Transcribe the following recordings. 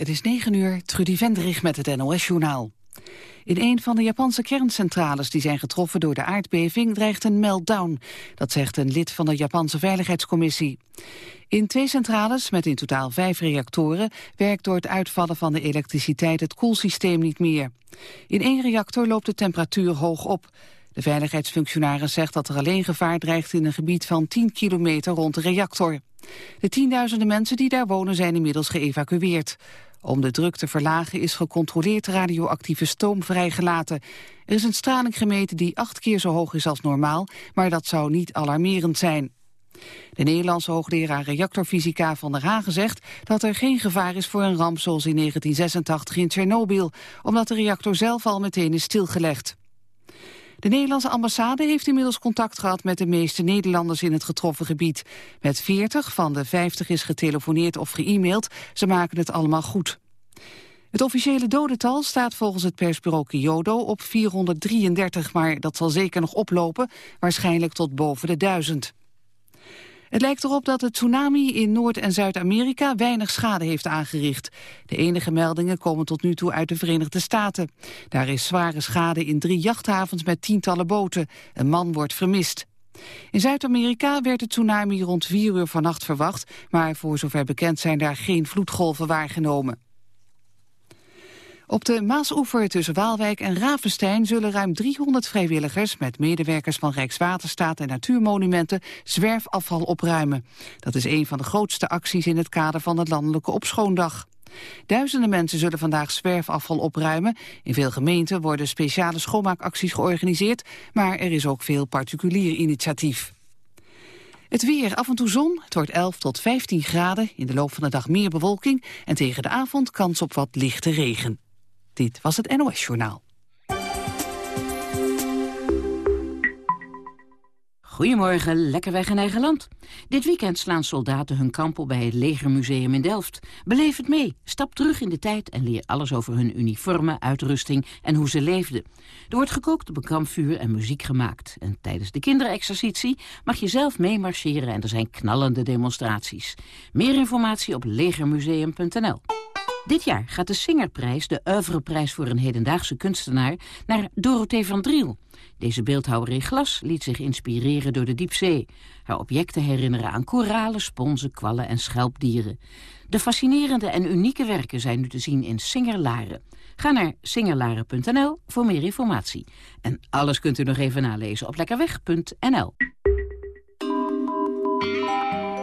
Het is 9 uur, Trudy Vendrich met het NOS-journaal. In een van de Japanse kerncentrales die zijn getroffen door de aardbeving dreigt een meltdown. Dat zegt een lid van de Japanse Veiligheidscommissie. In twee centrales, met in totaal vijf reactoren, werkt door het uitvallen van de elektriciteit het koelsysteem niet meer. In één reactor loopt de temperatuur hoog op. De veiligheidsfunctionaris zegt dat er alleen gevaar dreigt in een gebied van 10 kilometer rond de reactor. De tienduizenden mensen die daar wonen zijn inmiddels geëvacueerd. Om de druk te verlagen is gecontroleerd radioactieve stoom vrijgelaten. Er is een straling gemeten die acht keer zo hoog is als normaal, maar dat zou niet alarmerend zijn. De Nederlandse hoogleraar reactorfysica van der Hagen zegt dat er geen gevaar is voor een ramp zoals in 1986 in Tsjernobyl, omdat de reactor zelf al meteen is stilgelegd. De Nederlandse ambassade heeft inmiddels contact gehad met de meeste Nederlanders in het getroffen gebied. Met 40 van de 50 is getelefoneerd of ge-mailed. Ze maken het allemaal goed. Het officiële dodental staat volgens het persbureau Kyodo op 433, maar dat zal zeker nog oplopen, waarschijnlijk tot boven de duizend. Het lijkt erop dat de tsunami in Noord- en Zuid-Amerika weinig schade heeft aangericht. De enige meldingen komen tot nu toe uit de Verenigde Staten. Daar is zware schade in drie jachthavens met tientallen boten. Een man wordt vermist. In Zuid-Amerika werd de tsunami rond vier uur vannacht verwacht... maar voor zover bekend zijn daar geen vloedgolven waargenomen. Op de Maasoever tussen Waalwijk en Ravenstein zullen ruim 300 vrijwilligers met medewerkers van Rijkswaterstaat en Natuurmonumenten zwerfafval opruimen. Dat is een van de grootste acties in het kader van de landelijke opschoondag. Duizenden mensen zullen vandaag zwerfafval opruimen. In veel gemeenten worden speciale schoonmaakacties georganiseerd, maar er is ook veel particulier initiatief. Het weer, af en toe zon, het wordt 11 tot 15 graden, in de loop van de dag meer bewolking en tegen de avond kans op wat lichte regen. Dit was het NOS Journaal. Goedemorgen, lekker weg in eigen land. Dit weekend slaan soldaten hun kamp op bij het Legermuseum in Delft. Beleef het mee, stap terug in de tijd en leer alles over hun uniformen, uitrusting en hoe ze leefden. Er wordt gekookt op een kampvuur en muziek gemaakt. En tijdens de kinderexercitie mag je zelf meemarcheren en er zijn knallende demonstraties. Meer informatie op legermuseum.nl. Dit jaar gaat de Singerprijs, de oeuvreprijs voor een hedendaagse kunstenaar, naar Dorothee van Driel. Deze beeldhouwer in glas liet zich inspireren door de diepzee. Haar objecten herinneren aan koralen, sponsen, kwallen en schelpdieren. De fascinerende en unieke werken zijn nu te zien in Singerlaren. Ga naar singerlaren.nl voor meer informatie. En alles kunt u nog even nalezen op lekkerweg.nl.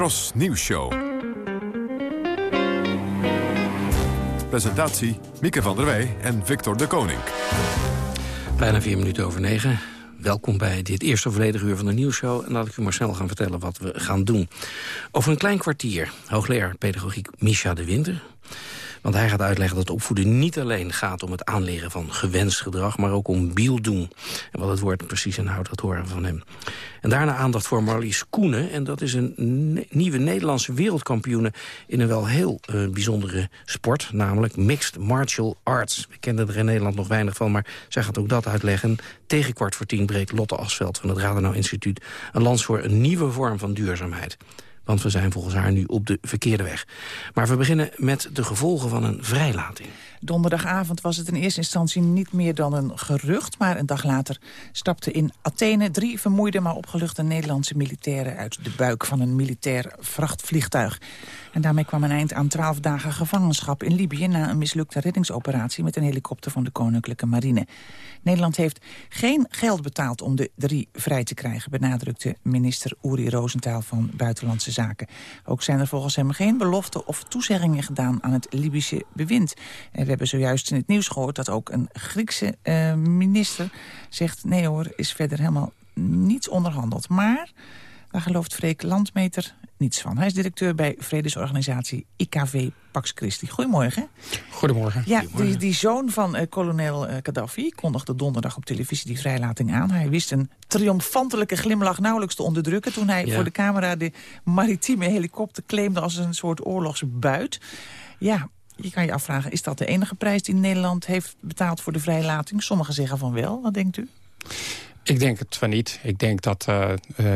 Tros Nieuws Show. Presentatie Mieke van der Wij en Victor de Koning. Bijna vier minuten over negen. Welkom bij dit eerste volledige uur van de nieuwsshow. En laat ik u maar snel gaan vertellen wat we gaan doen. Over een klein kwartier, hoogleraar pedagogiek Misha de Winter... Want hij gaat uitleggen dat opvoeden niet alleen gaat om het aanleren van gewenst gedrag... maar ook om bieldoen. En wat het woord precies inhoudt, dat horen we van hem. En daarna aandacht voor Marlies Koenen. En dat is een nieuwe Nederlandse wereldkampioene... in een wel heel uh, bijzondere sport, namelijk Mixed Martial Arts. We kennen er in Nederland nog weinig van, maar zij gaat ook dat uitleggen. Tegen kwart voor tien breekt Lotte Asveld van het Radenau Instituut... een lans voor een nieuwe vorm van duurzaamheid. Want we zijn volgens haar nu op de verkeerde weg. Maar we beginnen met de gevolgen van een vrijlating. Donderdagavond was het in eerste instantie niet meer dan een gerucht... maar een dag later stapten in Athene drie vermoeide... maar opgeluchte Nederlandse militairen uit de buik van een militair vrachtvliegtuig. En daarmee kwam een eind aan twaalf dagen gevangenschap in Libië... na een mislukte reddingsoperatie met een helikopter van de Koninklijke Marine. Nederland heeft geen geld betaald om de drie vrij te krijgen... benadrukte minister Uri Rosenthal van Buitenlandse Zaken. Ook zijn er volgens hem geen beloften of toezeggingen gedaan aan het Libische bewind. We hebben zojuist in het nieuws gehoord dat ook een Griekse uh, minister zegt... nee hoor, is verder helemaal niets onderhandeld. Maar Daar gelooft Freek Landmeter niets van. Hij is directeur bij vredesorganisatie IKV Pax Christi. Goedemorgen. Goedemorgen. Ja, Die, die zoon van uh, kolonel uh, Gaddafi kondigde donderdag op televisie die vrijlating aan. Hij wist een triomfantelijke glimlach nauwelijks te onderdrukken... toen hij voor de camera de maritieme helikopter claimde als een soort oorlogsbuit. Ja, je kan je afvragen, is dat de enige prijs die Nederland heeft betaald voor de vrijlating? Sommigen zeggen van wel. Wat denkt u? Ik denk het van niet. Ik denk dat uh,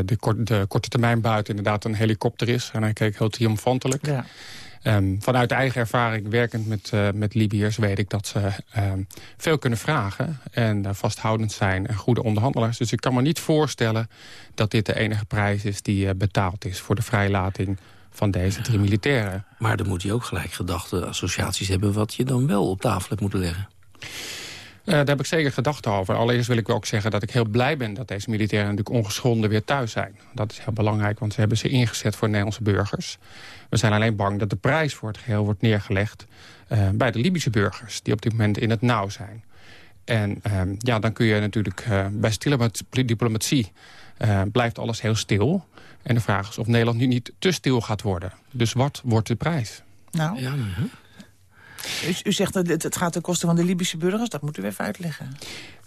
de, kort, de, korte termijn buiten inderdaad een helikopter is. En hij keek heel triomfantelijk. Ja. Um, vanuit eigen ervaring werkend met, uh, met Libiërs weet ik dat ze um, veel kunnen vragen. En uh, vasthoudend zijn en goede onderhandelaars. Dus ik kan me niet voorstellen dat dit de enige prijs is die betaald is voor de vrijlating van deze drie militairen. Maar dan moet hij ook gelijk gedachte associaties hebben... wat je dan wel op tafel hebt moeten leggen. Uh, daar heb ik zeker gedachten over. Allereerst wil ik wel ook zeggen dat ik heel blij ben... dat deze militairen natuurlijk ongeschonden weer thuis zijn. Dat is heel belangrijk, want ze hebben ze ingezet voor Nederlandse burgers. We zijn alleen bang dat de prijs voor het geheel wordt neergelegd... Uh, bij de Libische burgers, die op dit moment in het nauw zijn. En uh, ja, dan kun je natuurlijk uh, bij stille diplomatie... blijft alles heel stil. En de vraag is of Nederland nu niet te stil gaat worden. Dus wat wordt de prijs? Nou, ja, u, u, zegt dat het gaat ten koste van de Libische burgers. Dat moeten we even uitleggen.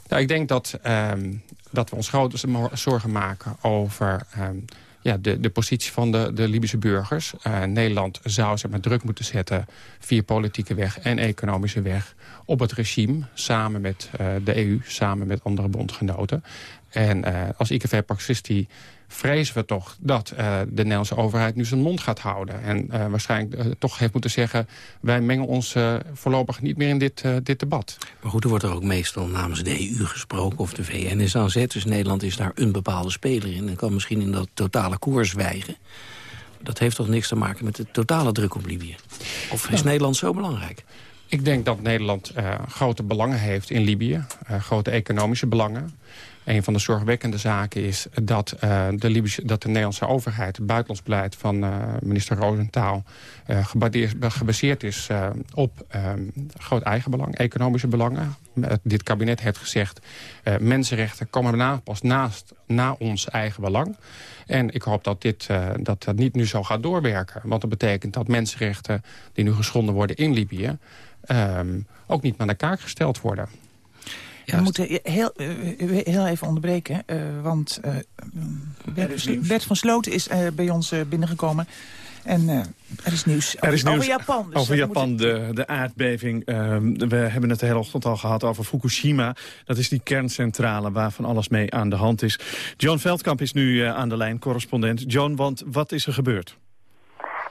Nou, ik denk dat, um, dat we ons grote zorgen maken over... Um, ja, de, de positie van de, de Libische burgers. Uh, Nederland zou ze met druk moeten zetten via politieke weg en economische weg op het regime, samen met uh, de EU, samen met andere bondgenoten. En uh, als IKV Paxisti vrezen we toch dat uh, de Nederlandse overheid nu zijn mond gaat houden. En uh, waarschijnlijk uh, toch heeft moeten zeggen... wij mengen ons voorlopig niet meer in dit, dit debat. Maar goed, er wordt er ook meestal namens de EU gesproken... of de VN is aan zet. Dus Nederland is daar een bepaalde speler in. En kan misschien in dat totale koers wijgen. Dat heeft toch niks te maken met de totale druk op Libië? Of is Nederland zo belangrijk? Ik denk dat Nederland grote belangen heeft in Libië. grote economische belangen. Een van de zorgwekkende zaken is dat, uh, de, dat de Nederlandse overheid... het buitenlands beleid van uh, minister Roosentaal... Uh, gebaseerd is op groot eigenbelang, economische belangen. dit kabinet heeft gezegd... mensenrechten komen na, pas naast, na ons eigen belang. En ik hoop dat, dit, dat dat niet nu zo gaat doorwerken. Want dat betekent dat mensenrechten die nu geschonden worden in Libië... Um, ook niet naar de kaak gesteld worden. We moeten heel, eh, heel even onderbreken, uh, want uh, Bert, Bert, van Sloten is uh, bij ons binnengekomen. En er is nieuws, er is over, nieuws over Japan. Dus over Japan, de, de aardbeving. Ehm, we hebben het de hele ochtend al gehad over Fukushima. Dat is die kerncentrale waar van alles mee aan de hand is. John Veldkamp is nu aan de lijn, correspondent. John, want wat is er gebeurd?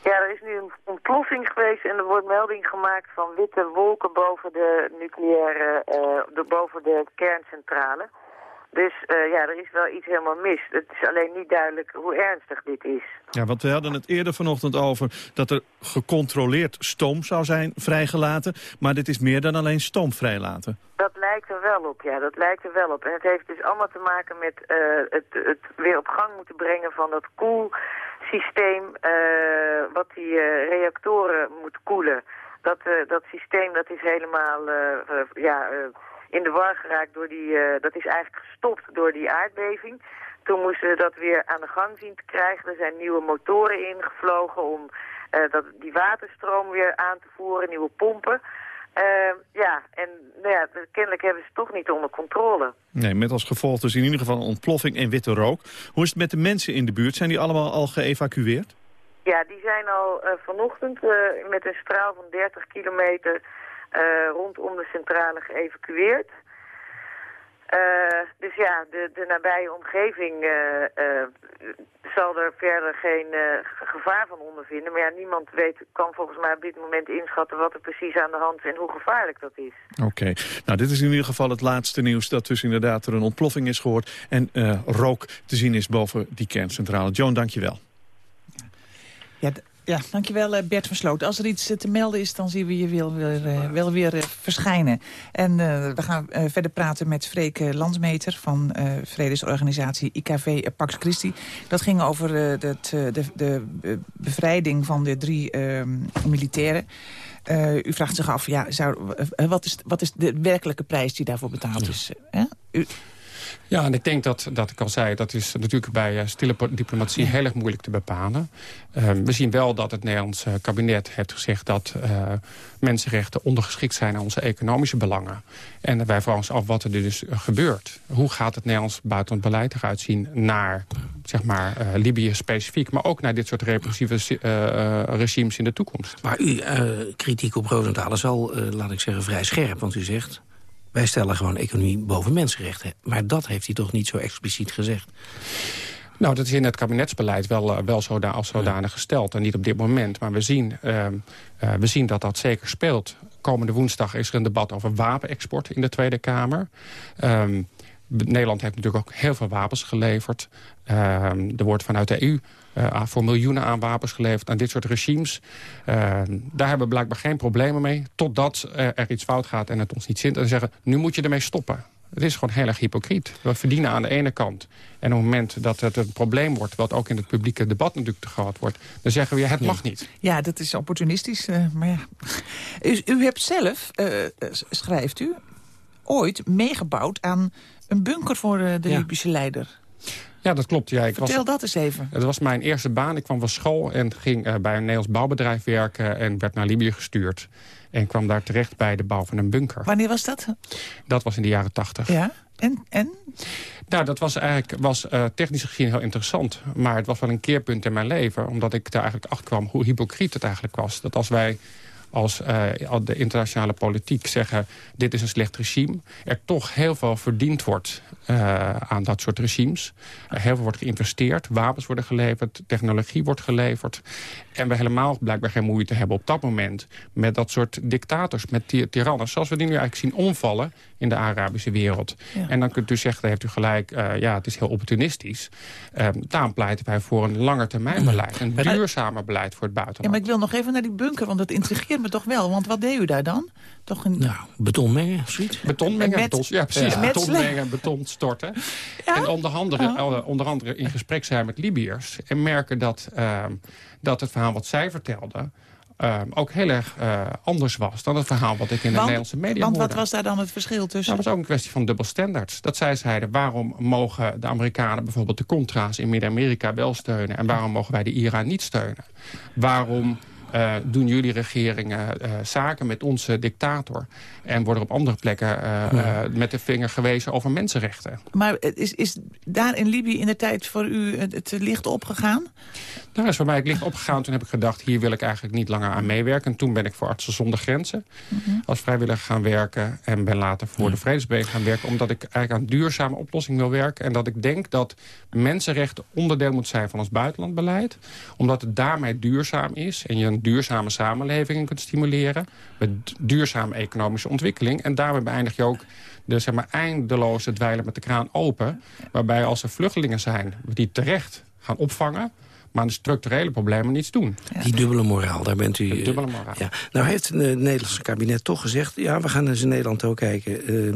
Ja, er is nu een ontploffing geweest en er wordt melding gemaakt van witte wolken boven de nucleaire, uh, boven de kerncentrale. Dus uh, ja, er is wel iets helemaal mis. Het is alleen niet duidelijk hoe ernstig dit is. Ja, want we hadden het eerder vanochtend over dat er gecontroleerd stoom zou zijn vrijgelaten. Maar dit is meer dan alleen stoom vrijlaten. Dat lijkt er wel op, ja. Dat lijkt er wel op. En het heeft dus allemaal te maken met uh, het, het weer op gang moeten brengen van dat koelsysteem... Uh, wat die reactoren moet koelen. Dat, dat systeem dat is helemaal ja, in de war geraakt door die... dat is eigenlijk gestopt door die aardbeving. Toen moesten we dat weer aan de gang zien te krijgen. Er zijn nieuwe motoren ingevlogen om dat, die waterstroom weer aan te voeren, nieuwe pompen... Uh, ja, en nou ja, kennelijk hebben ze het toch niet onder controle. Nee, met als gevolg dus in ieder geval een ontploffing en witte rook. Hoe is het met de mensen in de buurt? Zijn die allemaal al geëvacueerd? Ja, die zijn al uh, vanochtend met een straal van 30 kilometer rondom de centrale geëvacueerd. Uh, dus ja, de, de nabije omgeving uh, uh, zal er verder geen gevaar van ondervinden. Maar ja, niemand weet, kan volgens mij op dit moment inschatten wat er precies aan de hand is en hoe gevaarlijk dat is. Oké, nou dit is in ieder geval het laatste nieuws dat dus inderdaad er een ontploffing is gehoord en rook te zien is boven die kerncentrale. Joan, dankjewel. Ja, ja, dankjewel eh, Bert van Sloot. Als er iets eh, te melden is, dan zien we je wel weer, uh, wel weer verschijnen. En uh, we gaan verder praten met Freek Landsmeter van vredesorganisatie IKV Pax Christi. Dat ging over de, de, de, bevrijding van de drie ehm, militairen. u vraagt zich af, ja, zou, wat, is, wat is de werkelijke prijs die daarvoor betaald is? U, Ja, en ik denk dat, dat ik al zei, dat is natuurlijk bij uh, stille diplomatie heel erg moeilijk te bepalen. Uh, we zien wel dat het Nederlandse kabinet heeft gezegd dat uh, mensenrechten ondergeschikt zijn aan onze economische belangen. En wij vragen ons af wat er dus gebeurt. Hoe gaat het Nederlands buitenland beleid eruit zien naar zeg maar, Libië specifiek... maar ook naar dit soort repressieve regimes in de toekomst. Maar uw kritiek op Rosenthal is al, laat ik zeggen, vrij scherp. Want u zegt, wij stellen gewoon economie boven mensenrechten. Maar dat heeft hij toch niet zo expliciet gezegd? Nou, dat is in het kabinetsbeleid wel, uh, wel zoda als zodanig gesteld. En niet op dit moment. Maar we zien, uh, uh, we zien dat dat zeker speelt. Komende woensdag is er een debat over wapenexport in de Tweede Kamer. Um, Nederland heeft natuurlijk ook heel veel wapens geleverd. Um, er wordt vanuit de EU voor miljoenen aan wapens geleverd aan dit soort regimes. Uh, daar hebben we blijkbaar geen problemen mee. Totdat uh, er iets fout gaat en het ons niet zint. En zeggen, nu moet je ermee stoppen. Het is gewoon heel erg hypocriet. We verdienen aan de ene kant. En op het moment dat het een probleem wordt... wat ook in het publieke debat natuurlijk te gehad wordt... dan zeggen we, ja, het mag niet. Ja, dat is opportunistisch. Maar ja. U, u hebt zelf, uh, schrijft u, ooit meegebouwd aan een bunker voor de, de ja. Libische leider. Ja, dat klopt. Ja, ik Vertel was, dat eens even. Het was mijn eerste baan. Ik kwam van school en ging uh, bij een Nederlands bouwbedrijf werken... en werd naar Libië gestuurd. En kwam daar terecht bij de bouw van een bunker. Wanneer was dat? Dat was in de jaren tachtig. Ja, en? en? Nou, dat was eigenlijk was, uh, technisch gezien heel interessant. Maar het was wel een keerpunt in mijn leven. Omdat ik daar eigenlijk achter kwam hoe hypocriet het eigenlijk was. Dat als wij als uh, de internationale politiek zeggen... dit is een slecht regime, er toch heel veel verdiend wordt uh, aan dat soort regimes. Heel veel wordt geïnvesteerd, wapens worden geleverd, technologie wordt geleverd. En we helemaal blijkbaar geen moeite hebben op dat moment... met dat soort dictators, met tirannen... zoals we die nu eigenlijk zien omvallen in de Arabische wereld. Ja. En dan kunt u zeggen, daar heeft u gelijk, uh, ja, het is heel opportunistisch. Uh, daarom pleiten wij voor een langetermijnbeleid. Een duurzamer beleid voor het buitenland. Ja, maar ik wil nog even naar die bunker, want dat intrigeert me toch wel. Want wat deed u daar dan? Toch een... Nou, beton mengen, zoiets. Beton mengen, met... beton, ja precies. Ja. Beton mengen, beton storten. Ja? En onder andere, oh. onder andere in gesprek zijn met Libiërs. En merken dat, uh, dat het verhaal wat zij vertelden... Uh, ook heel erg uh, anders was dan het verhaal wat ik in de Nederlandse media Want hoorde. wat was daar dan het verschil tussen? Dat was ook een kwestie van dubbel standards. Dat zij zeiden, waarom mogen de Amerikanen bijvoorbeeld de Contra's in Midden-Amerika wel steunen... en waarom mogen wij de Iran niet steunen? Waarom uh, doen jullie regeringen uh, zaken met onze dictator... en worden op andere plekken ja. met de vinger gewezen over mensenrechten. Maar is, is daar in Libië in de tijd voor u het, het licht opgegaan? Daar is voor mij het licht opgegaan. Toen heb ik gedacht, hier wil ik eigenlijk niet langer aan meewerken. En toen ben ik voor Artsen zonder Grenzen mm -hmm. als vrijwilliger gaan werken... en ben later voor ja. de Vredesbeweging gaan werken... omdat ik eigenlijk aan duurzame oplossing wil werken... en dat ik denk dat mensenrechten onderdeel moet zijn van ons buitenlandbeleid. Omdat het daarmee duurzaam is en je een duurzame samenleving kunt stimuleren... met duurzame economische ontwikkeling. En daarmee beëindig je ook de zeg maar, eindeloze dweilen met de kraan open... waarbij als er vluchtelingen zijn die terecht gaan opvangen maar aan de structurele problemen niets doen. Die dubbele moraal, daar bent u... De dubbele moraal. Ja. Nou heeft het Nederlandse kabinet toch gezegd... ja, we gaan eens in Nederland ook kijken... Uh,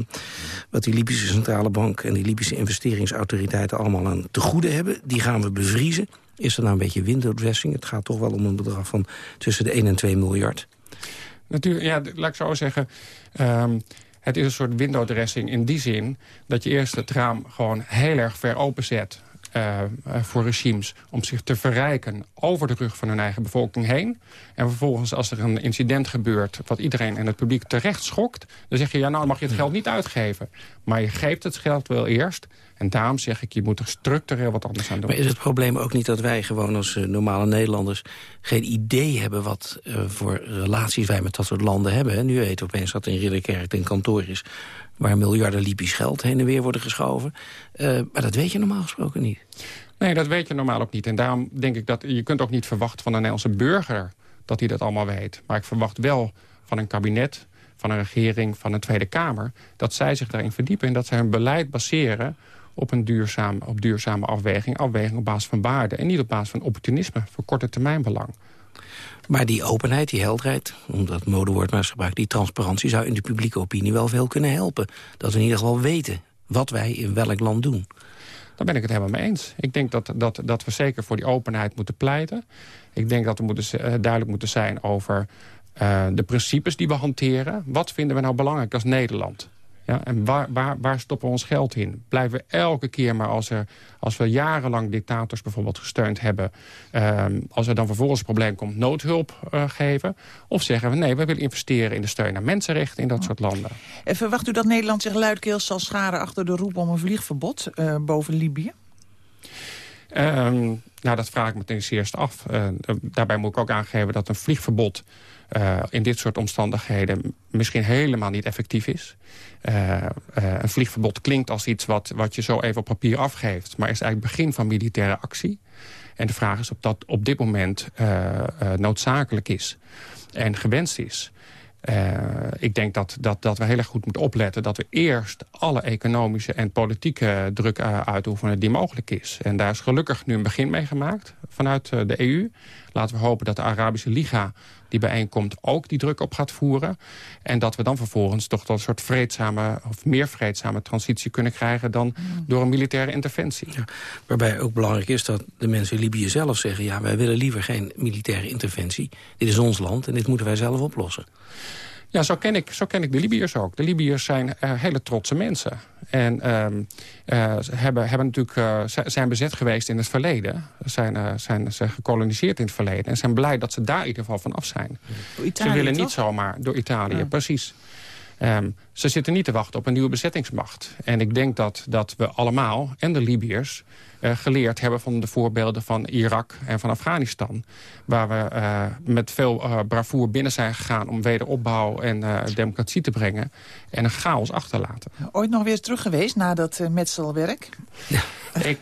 wat die Libische Centrale Bank en die Libische investeringsautoriteiten... allemaal aan te goede hebben. Die gaan we bevriezen. Is er nou een beetje window dressing? Het gaat toch wel om een bedrag van tussen de 1 en 2 miljard. Natuurlijk, ja, laat ik zo zeggen... Um, het is een soort window dressing in die zin... dat je eerst het raam gewoon heel erg ver openzet... Uh, voor regimes om zich te verrijken over de rug van hun eigen bevolking heen. En vervolgens als er een incident gebeurt wat iedereen en het publiek terecht schokt... dan zeg je, ja, nou mag je het geld niet uitgeven. Maar je geeft het geld wel eerst. En daarom zeg ik, je moet er structureel wat anders aan doen. Maar is het probleem ook niet dat wij gewoon als uh, normale Nederlanders... geen idee hebben wat uh, voor relaties wij met dat soort landen hebben? Hè? Nu weet opeens dat in Ridderkerk een kantoor is waar miljarden Libisch geld heen en weer worden geschoven. Uh, maar dat weet je normaal gesproken niet. Nee, dat weet je normaal ook niet. En daarom denk ik dat je kunt ook niet verwachten van een Nederlandse burger... dat hij dat allemaal weet. Maar ik verwacht wel van een kabinet, van een regering, van een Tweede Kamer... dat zij zich daarin verdiepen en dat zij hun beleid baseren op een duurzaam, op duurzame afweging. Afweging op basis van waarden en niet op basis van opportunisme... voor korte termijn belang. Maar die openheid, die helderheid, omdat modewoord maar is gebruikt... die transparantie zou in de publieke opinie wel veel kunnen helpen. Dat we in ieder geval weten wat wij in welk land doen. Daar ben ik het helemaal mee eens. Ik denk dat, dat, dat we zeker voor die openheid moeten pleiten. Ik denk dat we moeten, uh, duidelijk moeten zijn over uh, de principes die we hanteren. Wat vinden we nou belangrijk als Nederland? Ja, en waar, waar, waar stoppen we ons geld in? Blijven we elke keer maar als, er, als we jarenlang dictators bijvoorbeeld gesteund hebben... Ehm, als er dan vervolgens een probleem komt, noodhulp uh, geven? Of zeggen we nee, we willen investeren in de steun naar mensenrechten in dat soort landen. En verwacht u dat Nederland zich luidkeels zal scharen achter de roep om een vliegverbod uh, boven Libië? Um, nou, dat vraag ik me ten eerste af. Uh, daarbij moet ik ook aangeven dat een vliegverbod... Uh, in dit soort omstandigheden misschien helemaal niet effectief is. Uh, een vliegverbod klinkt als iets wat, wat je zo even op papier afgeeft... maar is eigenlijk het begin van militaire actie. En de vraag is of dat op dit moment noodzakelijk is en gewenst is. Uh, ik denk dat, dat, dat we heel erg goed moeten opletten... dat we eerst alle economische en politieke druk uh, uitoefenen die mogelijk is. En daar is gelukkig nu een begin mee gemaakt vanuit uh, de EU. Laten we hopen dat de Arabische Liga die bijeenkomt ook die druk op gaat voeren. En dat we dan vervolgens toch tot een soort vreedzame of meer vreedzame transitie kunnen krijgen dan door een militaire interventie. Waarbij ook belangrijk is dat de mensen in Libië zelf zeggen... ja, wij willen liever geen militaire interventie. Dit is ons land en dit moeten wij zelf oplossen. Ja, zo ken ik, zo ken ik de Libiërs ook. De Libiërs zijn uh, hele trotse mensen. En um, uh, hebben, hebben natuurlijk, uh, zijn bezet geweest in het verleden. Zijn, zijn, zijn gekoloniseerd in het verleden. En zijn blij dat ze daar in ieder geval van af zijn. Italië, ze willen toch? niet zomaar door Italië, ja. precies. Um, ze zitten niet te wachten op een nieuwe bezettingsmacht. En ik denk dat, dat we allemaal, en de Libiërs... Uh, geleerd hebben van de voorbeelden van Irak en van Afghanistan. Waar we uh, met veel uh, bravoer binnen zijn gegaan om wederopbouw en democratie te brengen. En een chaos achterlaten. Ooit nog weer eens terug geweest na dat metselwerk? Ja. Ik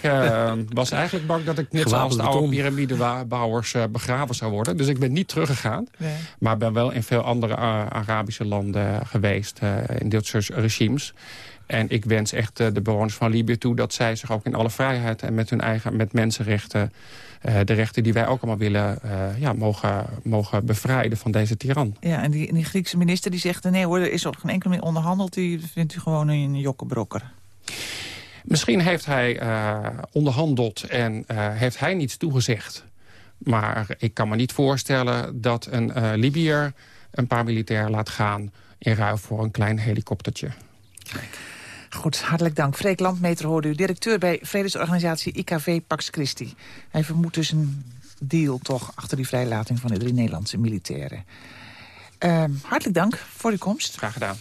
was eigenlijk bang dat ik net zoals de oude piramidebouwers begraven zou worden. Dus ik ben niet teruggegaan. Nee. Maar ben wel in veel andere Arabische landen geweest. in dit soort regimes. En ik wens echt uh, de bewoners van Libië toe... dat zij zich ook in alle vrijheid en met hun eigen met mensenrechten... Uh, de rechten die wij ook allemaal willen, uh, ja, mogen, mogen bevrijden van deze tiran. Ja, en die, die Griekse minister die zegt... nee hoor, er is op geen enkel meer onderhandeld. Die vindt u gewoon een jokkenbrokker. Misschien heeft hij onderhandeld en heeft hij niets toegezegd. Maar ik kan me niet voorstellen dat een Libiër een paar militair laat gaan... in ruil voor een klein helikoptertje. Kijk. Goed, hartelijk dank. Freek Landmeter hoorde u, directeur bij vredesorganisatie IKV Pax Christi. Hij vermoedt dus een deal toch achter die vrijlating van de drie Nederlandse militairen. Uh, hartelijk dank voor uw komst. Graag gedaan.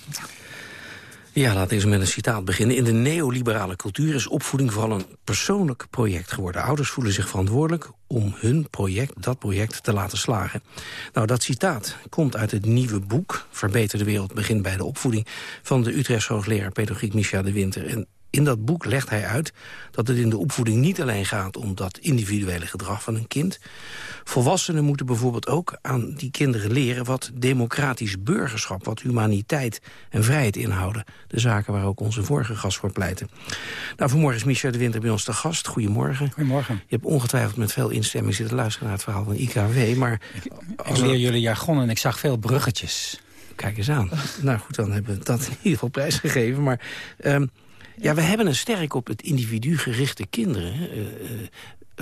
Ja, laten we eens met een citaat beginnen. In de neoliberale cultuur is opvoeding vooral een persoonlijk project geworden. Ouders voelen zich verantwoordelijk om hun project, dat project, te laten slagen. Nou, dat citaat komt uit het nieuwe boek... Verbeter de wereld begint bij de opvoeding... van de Utrechtse hoogleraar pedagogiek Micha de Winter. En in dat boek legt hij uit dat het in de opvoeding niet alleen gaat om dat individuele gedrag van een kind. Volwassenen moeten bijvoorbeeld ook aan die kinderen leren wat democratisch burgerschap, wat humaniteit en vrijheid inhouden. De zaken waar ook onze vorige gast voor pleiten. Nou, vanmorgen is Michel de Winter bij ons te gast. Goedemorgen. Goedemorgen. Je hebt ongetwijfeld met veel instemming zitten luisteren naar het verhaal van IKW, maar... Ik, ik leer jullie jargon en ik zag veel bruggetjes. Kijk eens aan. nou goed, dan hebben we dat in ieder geval prijsgegeven, maar... Um, ja, we hebben een sterk op het individu gerichte kinderen. Uh,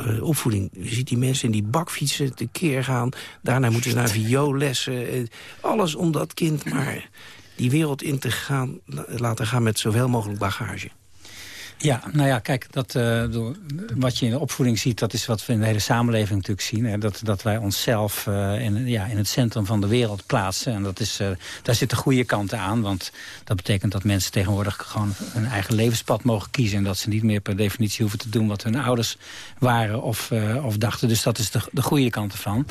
uh, opvoeding. Je ziet die mensen in die bakfietsen tekeer gaan. Daarna moeten ze naar vioollessen. Alles om dat kind maar die wereld in te gaan, laten gaan met zoveel mogelijk bagage. Ja, nou ja, kijk, dat, uh, wat je in de opvoeding ziet... dat is wat we in de hele samenleving natuurlijk zien. Hè, dat, dat wij onszelf uh, in, ja, in het centrum van de wereld plaatsen. En dat is, uh, daar zitten goede kanten aan. Want dat betekent dat mensen tegenwoordig gewoon hun eigen levenspad mogen kiezen. En dat ze niet meer per definitie hoeven te doen wat hun ouders waren of, of dachten. Dus dat is de, de goede kant ervan.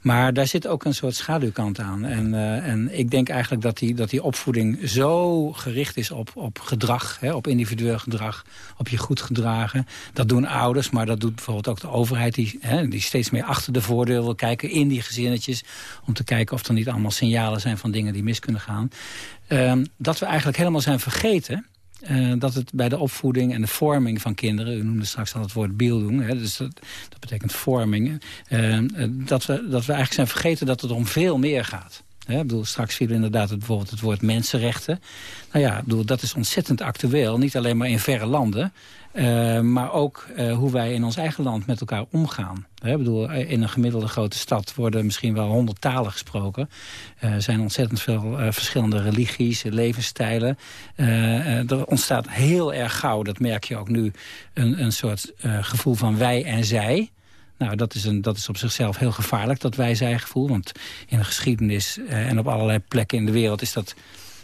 Maar daar zit ook een soort schaduwkant aan. En, en ik denk eigenlijk dat die, dat die opvoeding zo gericht is op, op gedrag, hè, op individueel gedrag, op je goed gedragen. Dat doen ouders, maar dat doet bijvoorbeeld ook de overheid... die, hè, die steeds meer achter de voordeel wil kijken in die gezinnetjes... om te kijken of er niet allemaal signalen zijn van dingen die mis kunnen gaan. Uh, dat we eigenlijk helemaal zijn vergeten... Uh, dat het bij de opvoeding en de vorming van kinderen... u noemde straks al het woord beelding, hè, dus dat, dat betekent vorming... Uh, dat, we, dat we eigenlijk zijn vergeten dat het om veel meer gaat. Bedoel, straks viel inderdaad het, bijvoorbeeld het woord mensenrechten. Nou ja, bedoel, dat is ontzettend actueel. Niet alleen maar in verre landen. Uh, maar ook uh, hoe wij in ons eigen land met elkaar omgaan. Hè? Bedoel, in een gemiddelde grote stad worden misschien wel honderd talen gesproken. Er zijn ontzettend veel verschillende religies, levensstijlen. er ontstaat heel erg gauw, dat merk je ook nu, een, een soort gevoel van wij en zij. Nou, dat is, een, dat is op zichzelf heel gevaarlijk, dat wij-zij-gevoel. Want in de geschiedenis en op allerlei plekken in de wereld is dat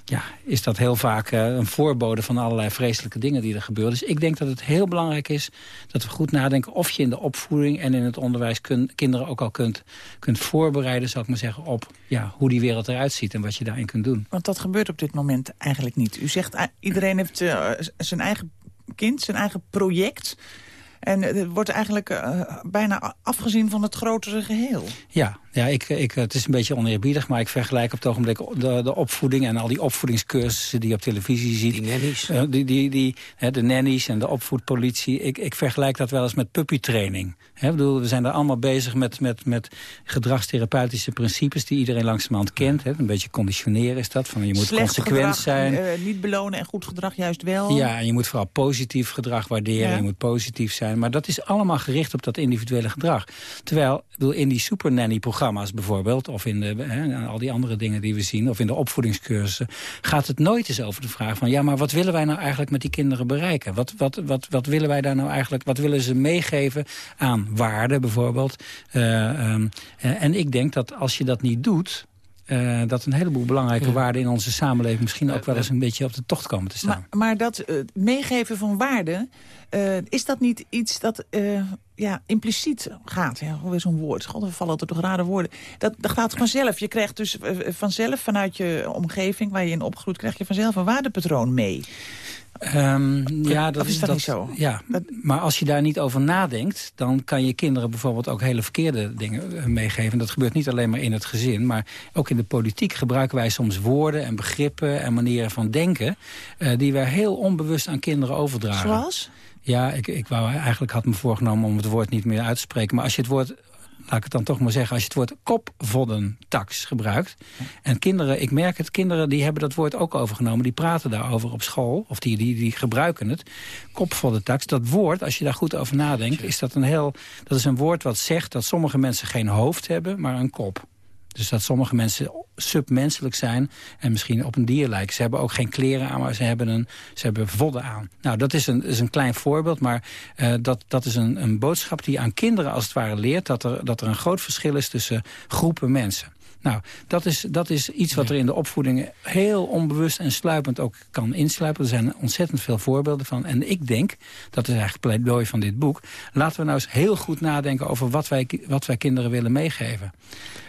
ja, is dat heel vaak uh, een voorbode van allerlei vreselijke dingen die er gebeuren. Dus ik denk dat het heel belangrijk is dat we goed nadenken... of je in de opvoeding en in het onderwijs kinderen ook al kunt, kunt voorbereiden... zou ik maar zeggen, op ja, hoe die wereld eruit ziet en wat je daarin kunt doen. Want dat gebeurt op dit moment eigenlijk niet. U zegt, uh, iedereen heeft zijn eigen kind, zijn eigen project... En het wordt eigenlijk uh, bijna afgezien van het grotere geheel. Ja, ja ik, ik, het is een beetje oneerbiedig, maar ik vergelijk op het ogenblik de, de opvoeding... en al die opvoedingscursussen die je op televisie ziet. Die nannies. Uh, die, die, die, hè, de nannies en de opvoedpolitie. Ik, ik vergelijk dat wel eens met puppytraining. Hè, bedoel, we zijn daar allemaal bezig met, met, met gedragstherapeutische principes... die iedereen langzamerhand kent. Hè. Een beetje conditioneren is dat. Van, je moet Slecht consequent gedrag, zijn. Uh, niet belonen en goed gedrag juist wel. Ja, en je moet vooral positief gedrag waarderen. Ja. Je moet positief zijn. Maar dat is allemaal gericht op dat individuele gedrag. Terwijl bedoel, in die super nanny programma's bijvoorbeeld... of in de, hè, al die andere dingen die we zien... of in de opvoedingscursussen... gaat het nooit eens over de vraag van... ja, maar wat willen wij nou eigenlijk met die kinderen bereiken? Wat, wat, wat, wat willen wij daar nou eigenlijk... wat willen ze meegeven aan waarden bijvoorbeeld? Uh, um, uh, en ik denk dat als je dat niet doet... Uh, dat een heleboel belangrijke ja. waarden in onze samenleving... misschien ook wel eens een beetje op de tocht komen te staan. Maar, maar dat uh, meegeven van waarden... Uh, is dat niet iets dat ja, impliciet gaat? Ja, hoe is zo'n woord? God, we vallen er toch rare woorden. Dat, dat gaat vanzelf. Je krijgt dus vanzelf vanuit je omgeving... waar je in opgroeit, krijg je vanzelf een waardepatroon mee. Um, ja, dat of is dat, dat, niet zo? Ja, maar als je daar niet over nadenkt... dan kan je kinderen bijvoorbeeld ook hele verkeerde dingen meegeven. Dat gebeurt niet alleen maar in het gezin... maar ook in de politiek gebruiken wij soms woorden en begrippen... en manieren van denken... Uh, die wij heel onbewust aan kinderen overdragen. Zoals? Ja, ik, ik wou eigenlijk had me voorgenomen om het woord niet meer uit te spreken. Maar als je het woord laat ik het dan toch maar zeggen... als je het woord kopvoddentax gebruikt. En kinderen, ik merk het, kinderen die hebben dat woord ook overgenomen. Die praten daarover op school, of die, die, die gebruiken het. Kopvoddentax, dat woord, als je daar goed over nadenkt... is dat een heel, dat is een woord wat zegt dat sommige mensen geen hoofd hebben, maar een kop. Dus dat sommige mensen submenselijk zijn en misschien op een dier lijken. Ze hebben ook geen kleren aan, maar ze hebben, een, ze hebben vodden aan. Nou, dat is een, is een klein voorbeeld, maar uh, dat, dat is een, een boodschap die aan kinderen als het ware leert... dat er, dat er een groot verschil is tussen groepen mensen. Nou, dat is, dat is iets wat er in de opvoeding heel onbewust en sluipend ook kan insluipen. Er zijn ontzettend veel voorbeelden van. En ik denk, dat is eigenlijk pleidooi van dit boek... laten we nou eens heel goed nadenken over wat wij, wat wij kinderen willen meegeven.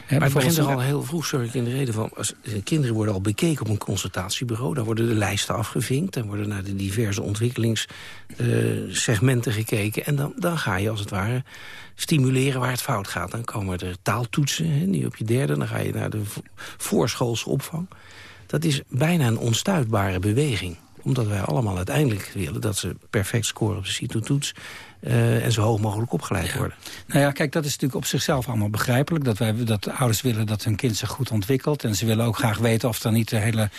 Maar het begint er al heel vroeg, sorry in de reden van... Als, kinderen worden al bekeken op een consultatiebureau. Daar worden de lijsten afgevinkt. Dan worden naar de diverse ontwikkelingssegmenten uh, gekeken. En dan, dan ga je als het ware stimuleren waar het fout gaat. Dan komen er taaltoetsen, hè, nu op je derde. Dan ga je naar de voorschoolse opvang. Dat is bijna een onstuitbare beweging omdat wij allemaal uiteindelijk willen dat ze perfect scoren op de CITO-toets... Uh, en zo hoog mogelijk opgeleid ja. worden. Nou ja, kijk, dat is natuurlijk op zichzelf allemaal begrijpelijk. Dat, wij, dat ouders willen dat hun kind zich goed ontwikkelt. En ze willen ook graag weten of er niet hele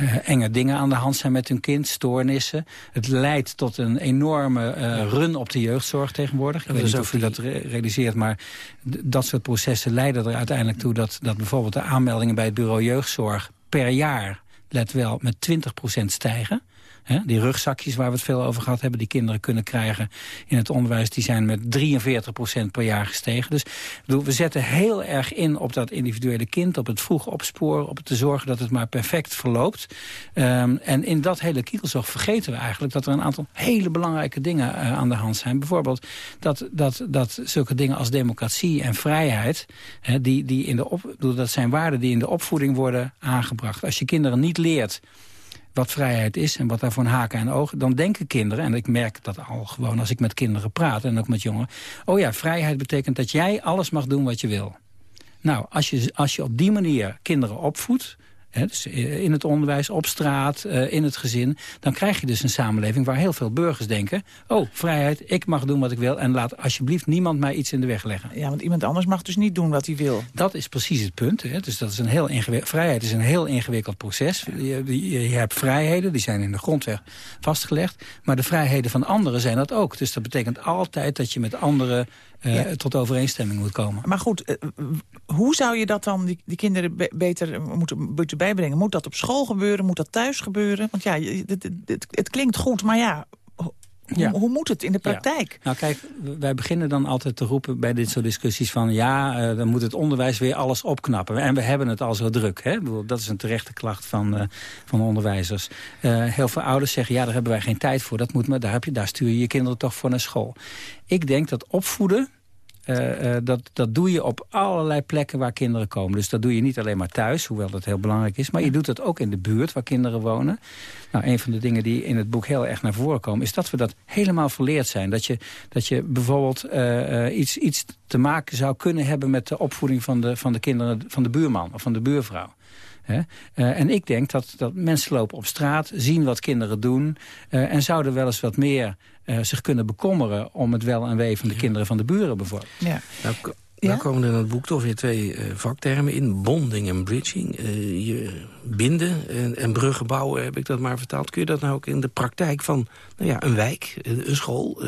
uh, enge dingen aan de hand zijn met hun kind. Stoornissen. Het leidt tot een enorme uh, run op de jeugdzorg tegenwoordig. Ik weet niet of u dat re realiseert, maar dat soort processen leiden er uiteindelijk toe... dat, dat bijvoorbeeld de aanmeldingen bij het bureau jeugdzorg per jaar let wel, met 20% stijgen. Die rugzakjes waar we het veel over gehad hebben... die kinderen kunnen krijgen in het onderwijs... die zijn met 43% per jaar gestegen. Dus bedoel, we zetten heel erg in op dat individuele kind... op het vroeg opsporen, op te zorgen dat het maar perfect verloopt. Um, en in dat hele kielzog vergeten we eigenlijk... dat er een aantal hele belangrijke dingen uh, aan de hand zijn. Bijvoorbeeld dat, dat, dat zulke dingen als democratie en vrijheid... He, die, die in de op, dat zijn waarden die in de opvoeding worden aangebracht. Als je kinderen niet leert wat vrijheid is en wat daar een haken en ogen... dan denken kinderen, en ik merk dat al gewoon als ik met kinderen praat... en ook met jongeren, oh ja, vrijheid betekent dat jij alles mag doen wat je wil. Nou, als je, als je op die manier kinderen opvoedt... dus in het onderwijs, op straat, in het gezin... dan krijg je dus een samenleving waar heel veel burgers denken... oh, vrijheid, ik mag doen wat ik wil... en laat alsjeblieft niemand mij iets in de weg leggen. Ja, want iemand anders mag dus niet doen wat hij wil. Dat is precies het punt. Dus dat is een heel vrijheid is een heel ingewikkeld proces. Je, je, hebt vrijheden, die zijn in de grondweg vastgelegd... maar de vrijheden van anderen zijn dat ook. Dus dat betekent altijd dat je met anderen uh, tot overeenstemming moet komen. Maar goed, uh, hoe zou je dat dan die, die kinderen be beter moeten, moeten bijbrengen? Moet dat op school gebeuren? Moet dat thuis gebeuren? Want ja, het, het, het klinkt goed, maar ja, ja. Hoe, moet het in de praktijk? Nou kijk, wij beginnen dan altijd te roepen bij dit soort discussies van... ja, uh, dan moet het onderwijs weer alles opknappen. En we hebben het al zo druk. Hè? Dat is een terechte klacht van, uh, van onderwijzers. Uh, heel veel ouders zeggen, ja, daar hebben wij geen tijd voor. Dat moet maar, daar, heb je, daar stuur je je kinderen toch voor naar school. Ik denk dat opvoeden uh, dat, dat doe je op allerlei plekken waar kinderen komen. Dus dat doe je niet alleen maar thuis, hoewel dat heel belangrijk is... maar je doet dat ook in de buurt waar kinderen wonen. Nou, een van de dingen die in het boek heel erg naar voren komen... is dat we dat helemaal verleerd zijn. Dat je, dat je bijvoorbeeld uh, iets, iets te maken zou kunnen hebben... met de opvoeding van de, van de kinderen van de buurman of van de buurvrouw. Uh, en ik denk dat, dat mensen lopen op straat, zien wat kinderen doen... Uh, en zouden wel eens wat meer uh, zich kunnen bekommeren... om het wel en wee van de kinderen van de buren bijvoorbeeld. Ja. Nou, nou komen er in het boek toch weer twee vaktermen in. Bonding en bridging. je binden en, en, bruggen bouwen, heb ik dat maar vertaald. Kun je dat nou ook in de praktijk van nou ja, een wijk, een school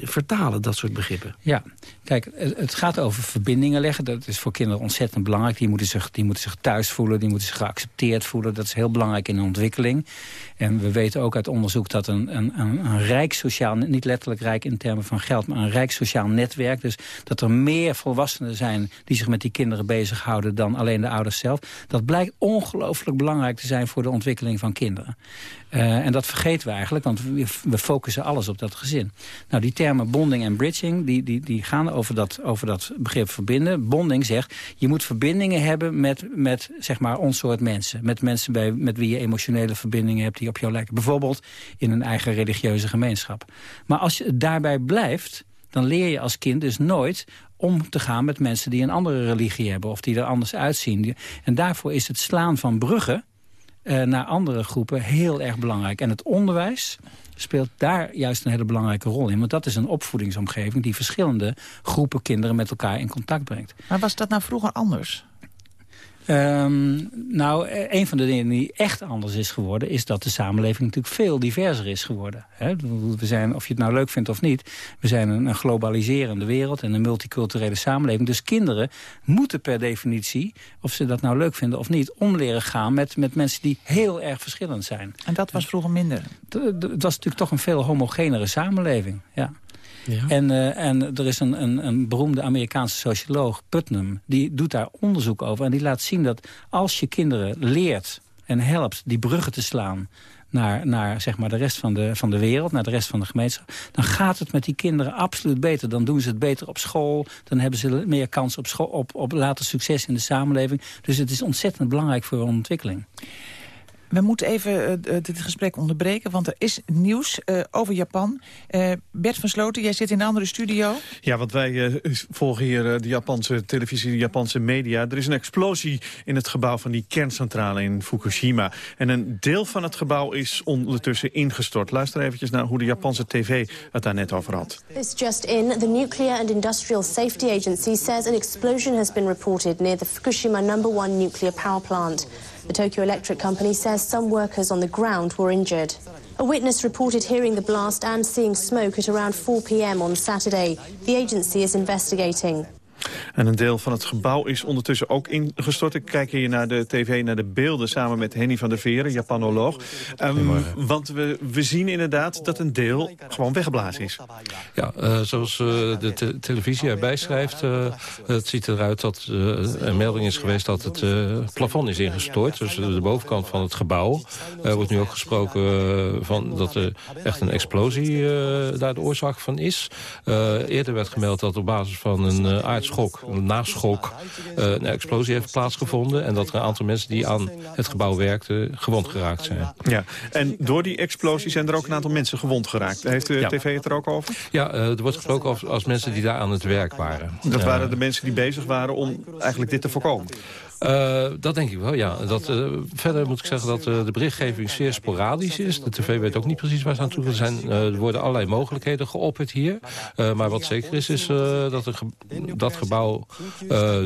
vertalen, dat soort begrippen? Ja, kijk, het gaat over verbindingen leggen. Dat is voor kinderen ontzettend belangrijk. Die moeten zich, die moeten zich thuis voelen, die moeten zich geaccepteerd voelen. Dat is heel belangrijk in de ontwikkeling. En we weten ook uit onderzoek dat een, een, een, rijk sociaal... niet letterlijk rijk in termen van geld, maar een rijk sociaal netwerk... dus dat er meer volwassenen zijn die zich met die kinderen bezighouden... dan alleen de ouders zelf. Dat blijkt ongelooflijk belangrijk te zijn voor de ontwikkeling van kinderen. Uh, en dat vergeten we eigenlijk, want we, focussen alles op dat gezin. Nou, die termen bonding en bridging, die, die, die gaan over dat, over dat begrip verbinden. Bonding zegt, je moet verbindingen hebben met, met zeg maar, ons soort mensen. Met mensen bij, met wie je emotionele verbindingen hebt die op jou lijken. Bijvoorbeeld in een eigen religieuze gemeenschap. Maar als je daarbij blijft, dan leer je als kind dus nooit om te gaan met mensen die een andere religie hebben... of die er anders uitzien. En daarvoor is het slaan van bruggen uh, naar andere groepen heel erg belangrijk. En het onderwijs speelt daar juist een hele belangrijke rol in. Want dat is een opvoedingsomgeving die verschillende groepen kinderen met elkaar in contact brengt. Maar was dat nou vroeger anders? Um, nou, een van de dingen die echt anders is geworden... is dat de samenleving natuurlijk veel diverser is geworden. We zijn, of je het nou leuk vindt of niet... we zijn een, een globaliserende wereld en een multiculturele samenleving. Dus kinderen moeten per definitie, of ze dat nou leuk vinden of niet... omleren gaan met, met mensen die heel erg verschillend zijn. En dat was vroeger minder? Het was natuurlijk toch een veel homogenere samenleving, ja. En, uh, en er is een, een, een, beroemde Amerikaanse socioloog, Putnam... die doet daar onderzoek over en die laat zien dat als je kinderen leert en helpt die bruggen te slaan naar, naar zeg maar de rest van de, van de wereld, naar de rest van de gemeenschap... dan gaat het met die kinderen absoluut beter. Dan doen ze het beter op school, dan hebben ze meer kans op, op, op later succes in de samenleving. Dus het is ontzettend belangrijk voor hun ontwikkeling. We moeten even uh, dit gesprek onderbreken, want er is nieuws uh, over Japan. Uh, Bert van Sloten, jij zit in een andere studio. Ja, want wij volgen hier de Japanse televisie, de Japanse media. Er is een explosie in het gebouw van die kerncentrale in Fukushima. En een deel van het gebouw is ondertussen ingestort. Luister eventjes naar hoe de Japanse tv het daar net over had. This just in. The Nuclear and Industrial Safety Agency says an explosion has been reported near the Fukushima number one nuclear power plant. The Tokyo Electric Company says some workers on the ground were injured. A witness reported hearing the blast and seeing smoke at around 4 p.m. on Saturday. The agency is investigating. En een deel van het gebouw is ondertussen ook ingestort. Ik kijk hier naar de tv, naar de beelden samen met Henny van der Veren, Japanoloog. Um, want we, we zien inderdaad dat een deel gewoon weggeblazen is. Ja, uh, zoals uh, de te televisie erbij schrijft... Uh, het ziet eruit dat een melding is geweest dat het plafond is ingestort. Dus de bovenkant van het gebouw. Er wordt nu ook gesproken van dat er echt een explosie daar de oorzaak van is. eerder werd gemeld dat op basis van een aards schok, na schok, uh, een explosie heeft plaatsgevonden. En dat er een aantal mensen die aan het gebouw werkten gewond geraakt zijn. Ja, en door die explosie zijn er ook een aantal mensen gewond geraakt. Heeft de tv het er ook over? Ja, uh, er wordt gesproken over als mensen die daar aan het werk waren. Dat waren de mensen die bezig waren om eigenlijk dit te voorkomen? Uh, dat denk ik wel, ja. Dat, uh, verder moet ik zeggen dat uh, de berichtgeving zeer sporadisch is. De tv weet ook niet precies waar ze aan toe gaan zijn. er worden allerlei mogelijkheden geopperd hier. maar wat zeker is, is dat ge dat gebouw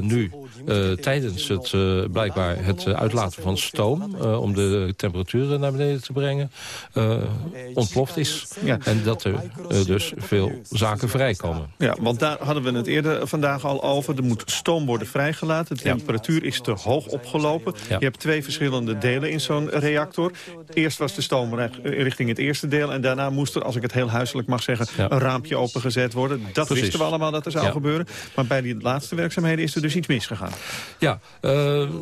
nu tijdens het blijkbaar het uitlaten van stoom... om de temperaturen naar beneden te brengen, ontploft is. Ja. En dat er dus veel zaken vrijkomen. Ja, want daar hadden we het eerder vandaag al over. Er moet stoom worden vrijgelaten. De temperatuur is te hoog opgelopen. Je hebt twee verschillende delen in zo'n reactor. Eerst was de stoom richting het eerste deel... en daarna moest er, als ik het heel huiselijk mag zeggen... een raampje opengezet worden. Dat wisten we allemaal dat er zou gebeuren. Maar bij die laatste werkzaamheden is er dus iets misgegaan. Ja, uh,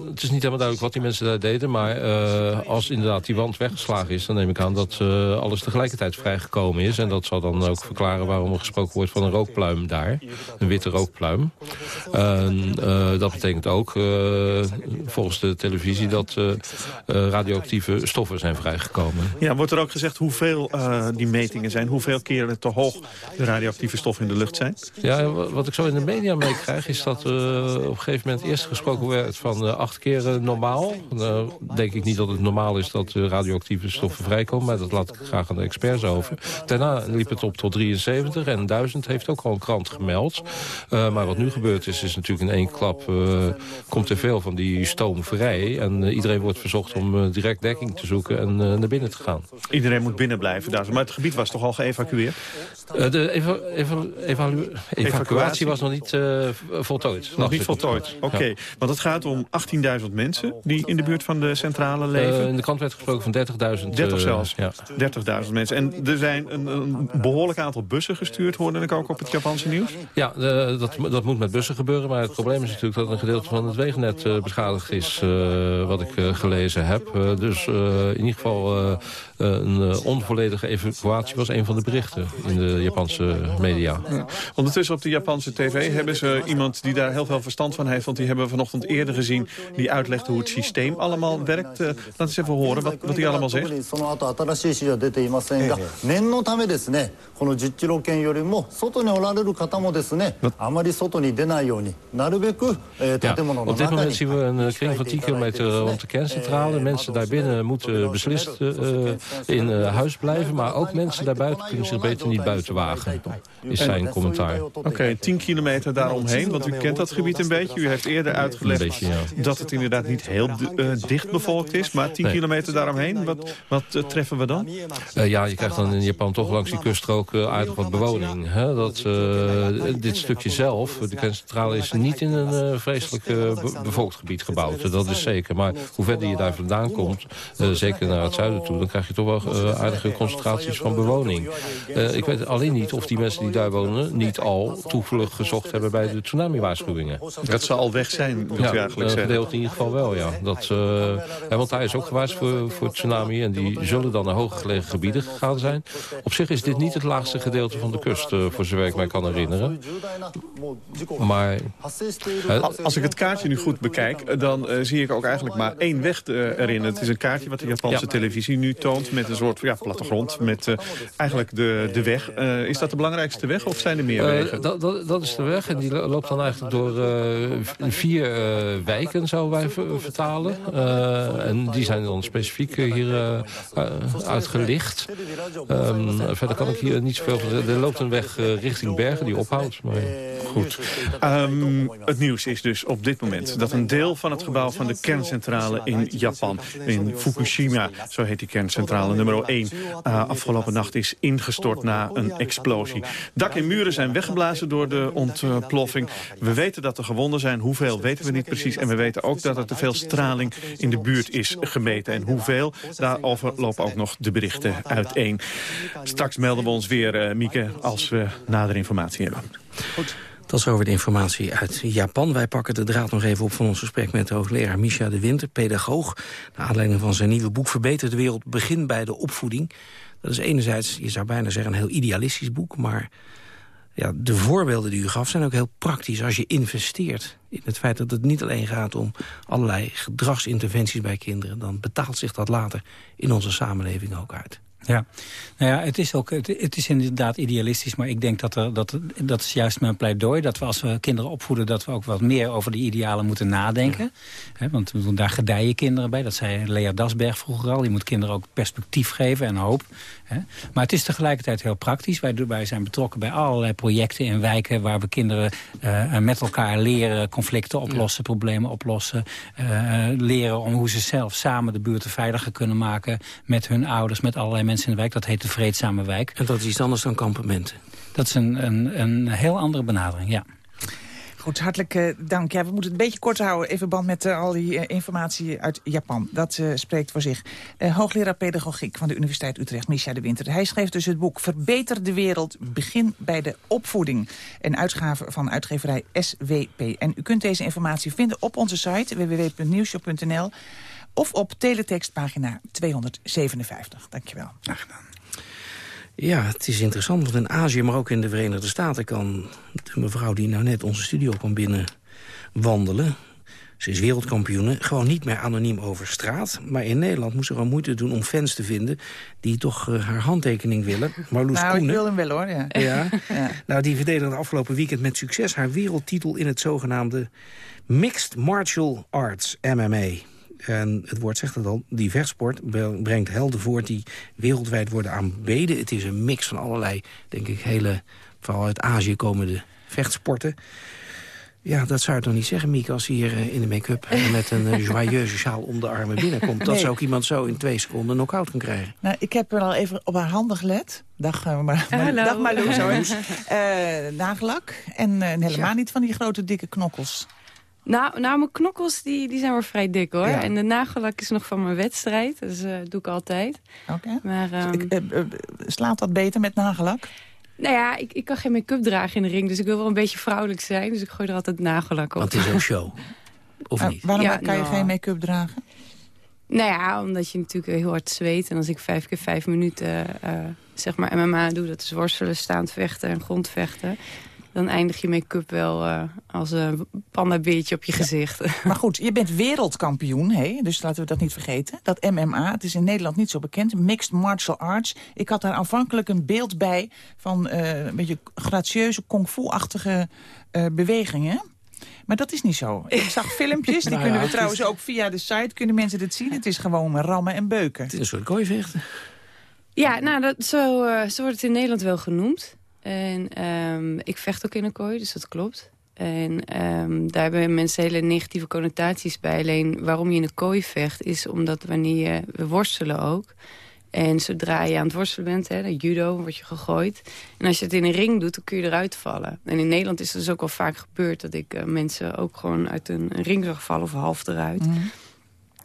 het is niet helemaal duidelijk wat die mensen daar deden... maar uh, als inderdaad die wand weggeslagen is... dan neem ik aan dat uh, alles tegelijkertijd vrijgekomen is. En dat zal dan ook verklaren waarom er gesproken wordt van een rookpluim daar. Een witte rookpluim. dat betekent ook volgens de televisie dat uh, radioactieve stoffen zijn vrijgekomen. Ja, wordt er ook gezegd hoeveel uh, die metingen zijn? Hoeveel keren te hoog de radioactieve stoffen in de lucht zijn? Ja, wat ik zo in de media meekrijg is dat uh, op een gegeven moment eerst gesproken werd van acht keren normaal. Nou denk ik niet dat het normaal is dat radioactieve stoffen vrijkomen, maar dat laat ik graag aan de experts over. Daarna liep het op tot 73 en 1000 heeft ook al een krant gemeld. maar wat nu gebeurd is, is natuurlijk in één klap komt er veel van die stoom vrij. En uh, iedereen wordt verzocht om uh, direct dekking te zoeken en uh, naar binnen te gaan. Iedereen moet binnen blijven daar. Maar het gebied was toch al geëvacueerd? de eva eva evalu evacuatie was nog niet voltooid. Nog niet voltooid, oké. Okay. Ja. Want het gaat om 18.000 mensen die in de buurt van de centrale leven. in de krant werd gesproken van 30.000. 30 zelfs, ja. 30.000 mensen. En er zijn een, een, behoorlijk aantal bussen gestuurd, hoorde ik ook op het Japanse nieuws? Ja, dat, dat moet met bussen gebeuren. Maar het probleem is natuurlijk dat een gedeelte van het wegennet beschadigd is, uh, wat ik uh, gelezen heb. Uh, dus in ieder geval een onvolledige evacuatie was een van de berichten in de Japanse media. Ja. Ondertussen op de Japanse tv hebben ze iemand die daar heel veel verstand van heeft. Want die hebben we vanochtend eerder gezien die uitlegt hoe het systeem allemaal werkt. laten we eens even horen wat, wat hij allemaal zegt. 念のためですね この10キロ圏よりも外におられる方もですねあまり外に出ないようになるべく、えー、建物の中に zien we een kring van 10 kilometer rond de kerncentrale. Mensen daarbinnen moeten beslist uh, in uh, huis blijven. Maar ook mensen daarbuiten kunnen zich beter niet buiten wagen. Is zijn commentaar. Oké, okay, 10 kilometer daaromheen. Want u kent dat gebied een beetje. U heeft eerder uitgelegd beetje, ja. dat het inderdaad niet heel uh, dicht bevolkt is. Maar 10 nee. kilometer daaromheen, wat, wat treffen we dan? ja, je krijgt dan in Japan toch langs die kuststrook aardig wat bewoning. Hè? Dat, dit stukje zelf, de kerncentrale, is niet in een vreselijk bevolkt gebied gebouwd. Dat is zeker. Maar hoe verder je daar vandaan komt, zeker naar het zuiden toe... dan krijg je toch wel aardige concentraties van bewoning. Ik weet alleen niet of die mensen die daar wonen... niet al toevlucht gezocht hebben bij de tsunami-waarschuwingen. Dat zal al weg zijn, wil ja, je eigenlijk zeggen. in ieder geval wel, ja. Dat, want hij is ook gewaarschuwd voor, voor tsunami... en die zullen dan naar hoger gelegen gebieden gegaan zijn. Op zich is dit niet het laagste gedeelte van de kust... voor zover ik mij kan herinneren. Maar... Als ik het kaartje nu goed bekijk, dan uh, zie ik ook eigenlijk maar één weg erin. Het is een kaartje wat de Japanse ja. televisie nu toont met een soort ja, plattegrond. Met eigenlijk de, de weg. is dat de belangrijkste weg of zijn er meer wegen? Dat, dat, dat, is de weg en die loopt dan eigenlijk door vier wijken, zouden wij vertalen. en die zijn dan specifiek hier uitgelicht. Um, verder kan ik hier niet Er loopt een weg richting Bergen die ophoudt. Maar... Goed. Um, het nieuws is dus op dit moment dat een deel van het gebouw van de kerncentrale in Japan, in Fukushima, zo heet die kerncentrale nummer 1, uh, afgelopen nacht is ingestort na een explosie. Dak en muren zijn weggeblazen door de ontploffing. We weten dat er gewonden zijn. Hoeveel weten we niet precies. En we weten ook dat er te veel straling in de buurt is gemeten. En hoeveel, daarover lopen ook nog de berichten uiteen. Straks melden we ons weer, uh, Mieke, als we nader informatie hebben. Goed. Dat is over de informatie uit Japan. Wij pakken de draad nog even op van ons gesprek met hoogleraar Misha de Winter, pedagoog. Naar aanleiding van zijn nieuwe boek Verbeter de wereld, begin bij de opvoeding. Dat is enerzijds, je zou bijna zeggen, een heel idealistisch boek, maar ja, de voorbeelden die u gaf zijn ook heel praktisch als je investeert in het feit dat het niet alleen gaat om allerlei gedragsinterventies bij kinderen. Dan betaalt zich dat later in onze samenleving ook uit. Ja, nou ja, het is ook het, het, is inderdaad idealistisch, maar ik denk dat er, dat, dat is juist mijn pleidooi. Dat we als we kinderen opvoeden, dat we ook wat meer over die idealen moeten nadenken. want we doen daar gedijen kinderen bij. Dat zei Lea Dasberg vroeger al. Je moet kinderen ook perspectief geven en hoop. Maar het is tegelijkertijd heel praktisch. Wij, wij zijn betrokken bij allerlei projecten in wijken... waar we kinderen uh, met elkaar leren conflicten oplossen, problemen oplossen. Uh, leren om hoe ze zelf samen de buurten veiliger kunnen maken... met hun ouders, met allerlei mensen in de wijk. Dat heet de Vreedzame Wijk. En dat is iets anders dan kampementen? Dat is een, een, een heel andere benadering, ja. Goed, hartelijk uh, dank. Ja, we moeten het een beetje kort houden, even band met uh, al die uh, informatie uit Japan. Dat spreekt voor zich. hoogleraar pedagogiek van de Universiteit Utrecht, Misha de Winter. Hij schreef dus het boek Verbeter de wereld, begin bij de opvoeding. Een uitgave van uitgeverij SWP. En u kunt deze informatie vinden op onze site www.nieuwshop.nl of op teletextpagina 257. Dankjewel. Graag gedaan. Ja, het is interessant, want in Azië, maar ook in de Verenigde Staten... kan de mevrouw die nou net onze studio kwam binnen wandelen... Ze is wereldkampioene, gewoon niet meer anoniem over straat. Maar in Nederland moest ze gewoon moeite doen om fans te vinden... die toch uh, haar handtekening willen. Marloes nou, Koenen, ik wil hem wel hoor, ja. ja. ja. Nou, die verdedigde afgelopen weekend met succes... haar wereldtitel in het zogenaamde Mixed Martial Arts, MMA. En het woord zegt het al, die vechtsport brengt helden voort... die wereldwijd worden aanbeden. Het is een mix van allerlei, denk ik, hele, vooral uit Azië komende vechtsporten. Ja, dat zou je toch niet zeggen, Miek, als hij hier eh, in de make-up... met een uh, joyeuze sjaal om de armen binnenkomt. Dat zou ook iemand zo in twee seconden knock-out kan krijgen. Nou, ik heb er al even op haar handen gelet. Dag, uh, maar, dag Marloes. uh, nagellak en helemaal niet van die grote dikke knokkels. Nou, nou, mijn knokkels die, die zijn wel vrij dik hoor. En de nagellak is nog van mijn wedstrijd. Dus uh, doe ik altijd. Oké. Okay. Um... Uh, slaat dat beter met nagellak? Nou ja, ik, ik kan geen make-up dragen in de ring. Dus ik wil wel een beetje vrouwelijk zijn. Dus ik gooi er altijd nagellak op. Want het is ook show. Of niet? Waarom ja, kan je nou... geen make-up dragen? Nou ja, omdat je natuurlijk heel hard zweet. En als ik vijf keer vijf minuten uh, zeg maar MMA doe... dat is worstelen, staand vechten en grondvechten dan eindig je make-up wel uh, als een pandabeertje op je gezicht. Maar goed, je bent wereldkampioen, hè? dus laten we dat niet vergeten. Dat MMA, het is in Nederland niet zo bekend. Mixed Martial Arts. Ik had daar aanvankelijk een beeld bij van uh, een beetje gracieuze, kung fu-achtige uh, bewegingen. Maar dat is niet zo. Ik zag filmpjes, die nou kunnen we trouwens ook via de site... kunnen mensen dit zien. Het is gewoon rammen en beuken. Het is een soort kooivechten. Ja, nou, dat, zo, uh, zo wordt het in Nederland wel genoemd. En um, ik vecht ook in een kooi, dus dat klopt. En um, daar hebben mensen hele negatieve connotaties bij. Alleen waarom je in een kooi vecht is omdat wanneer je... We worstelen ook. En zodra je aan het worstelen bent, hè, judo, word je gegooid. En als je het in een ring doet, dan kun je eruit vallen. En in Nederland is het dus ook wel vaak gebeurd... dat ik uh, mensen ook gewoon uit een, ring zag vallen of half eruit. Mm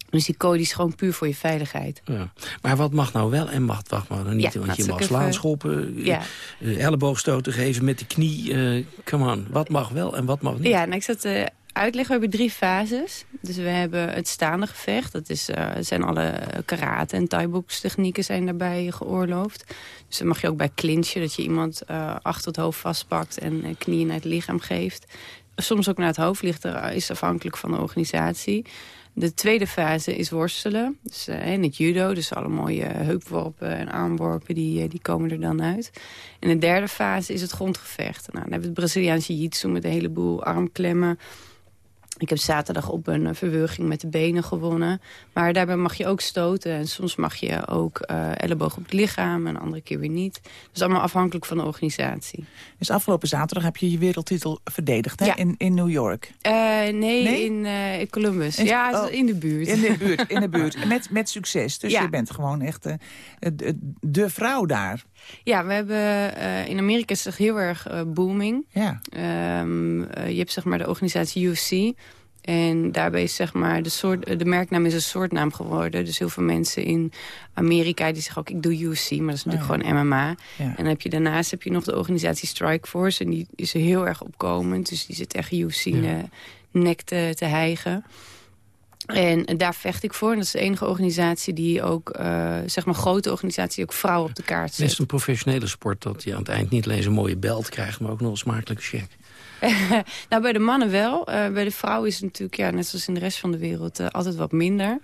dus die code is gewoon puur voor je veiligheid. Ja. Maar wat mag nou wel en mag, wacht maar niet? Ja, want je mag slaan, schoppen, ja. uh, elleboogstoten geven met de knie. Uh, come on, wat mag wel en wat mag niet? Ja, nou, ik zat uh, uitleggen. We hebben drie fases. Dus we hebben het staande gevecht. Dat is, uh, zijn alle karate en thai technieken zijn daarbij geoorloofd. Dus dan mag je ook bij clinchen. Dat je iemand achter het hoofd vastpakt en knieën naar het lichaam geeft. Soms ook naar het hoofd ligt. Er, is afhankelijk van de organisatie. De tweede fase is worstelen. Dus, uh, in het judo, dus alle mooie heupworpen en armworpen, die, uh, die komen er dan uit. En de derde fase is het grondgevecht. Nou, dan hebben we het Braziliaanse jiu-jitsu met een heleboel armklemmen, ik heb zaterdag op een uh, verwurging met de benen gewonnen. Maar daarbij mag je ook stoten. En soms mag je ook uh, elleboog op het lichaam. En andere keer weer niet. Dus allemaal afhankelijk van de organisatie. Dus afgelopen zaterdag heb je je wereldtitel verdedigd hè? In, in New York? Uh, nee, nee, in, Columbus. In, ja, oh, in de buurt. In de buurt, in de buurt. met, met succes. Dus ja. je bent gewoon echt de, de vrouw daar. Ja, we hebben in Amerika is het heel erg booming. Ja. Um, uh, je hebt zeg maar de organisatie UFC. En daarbij is zeg maar de, soort, de merknaam is een soortnaam geworden. Dus heel veel mensen in Amerika die zeggen ook ik doe UFC, maar dat is natuurlijk ja. gewoon MMA. Ja. En dan heb je daarnaast heb je nog de organisatie Strikeforce en die is heel erg opkomend. Dus die zit echt UFC ja. nek te, te hijgen. En daar vecht ik voor. En dat is de enige organisatie die ook, uh, zeg maar grote organisatie, die ook vrouwen op de kaart zet. Het is een professionele sport dat je aan het eind niet alleen zo'n mooie belt krijgt, maar ook nog een smakelijke check. nou, bij de mannen wel. Eh, bij de vrouw is het natuurlijk, ja, net zoals in de rest van de wereld, uh, altijd wat minder.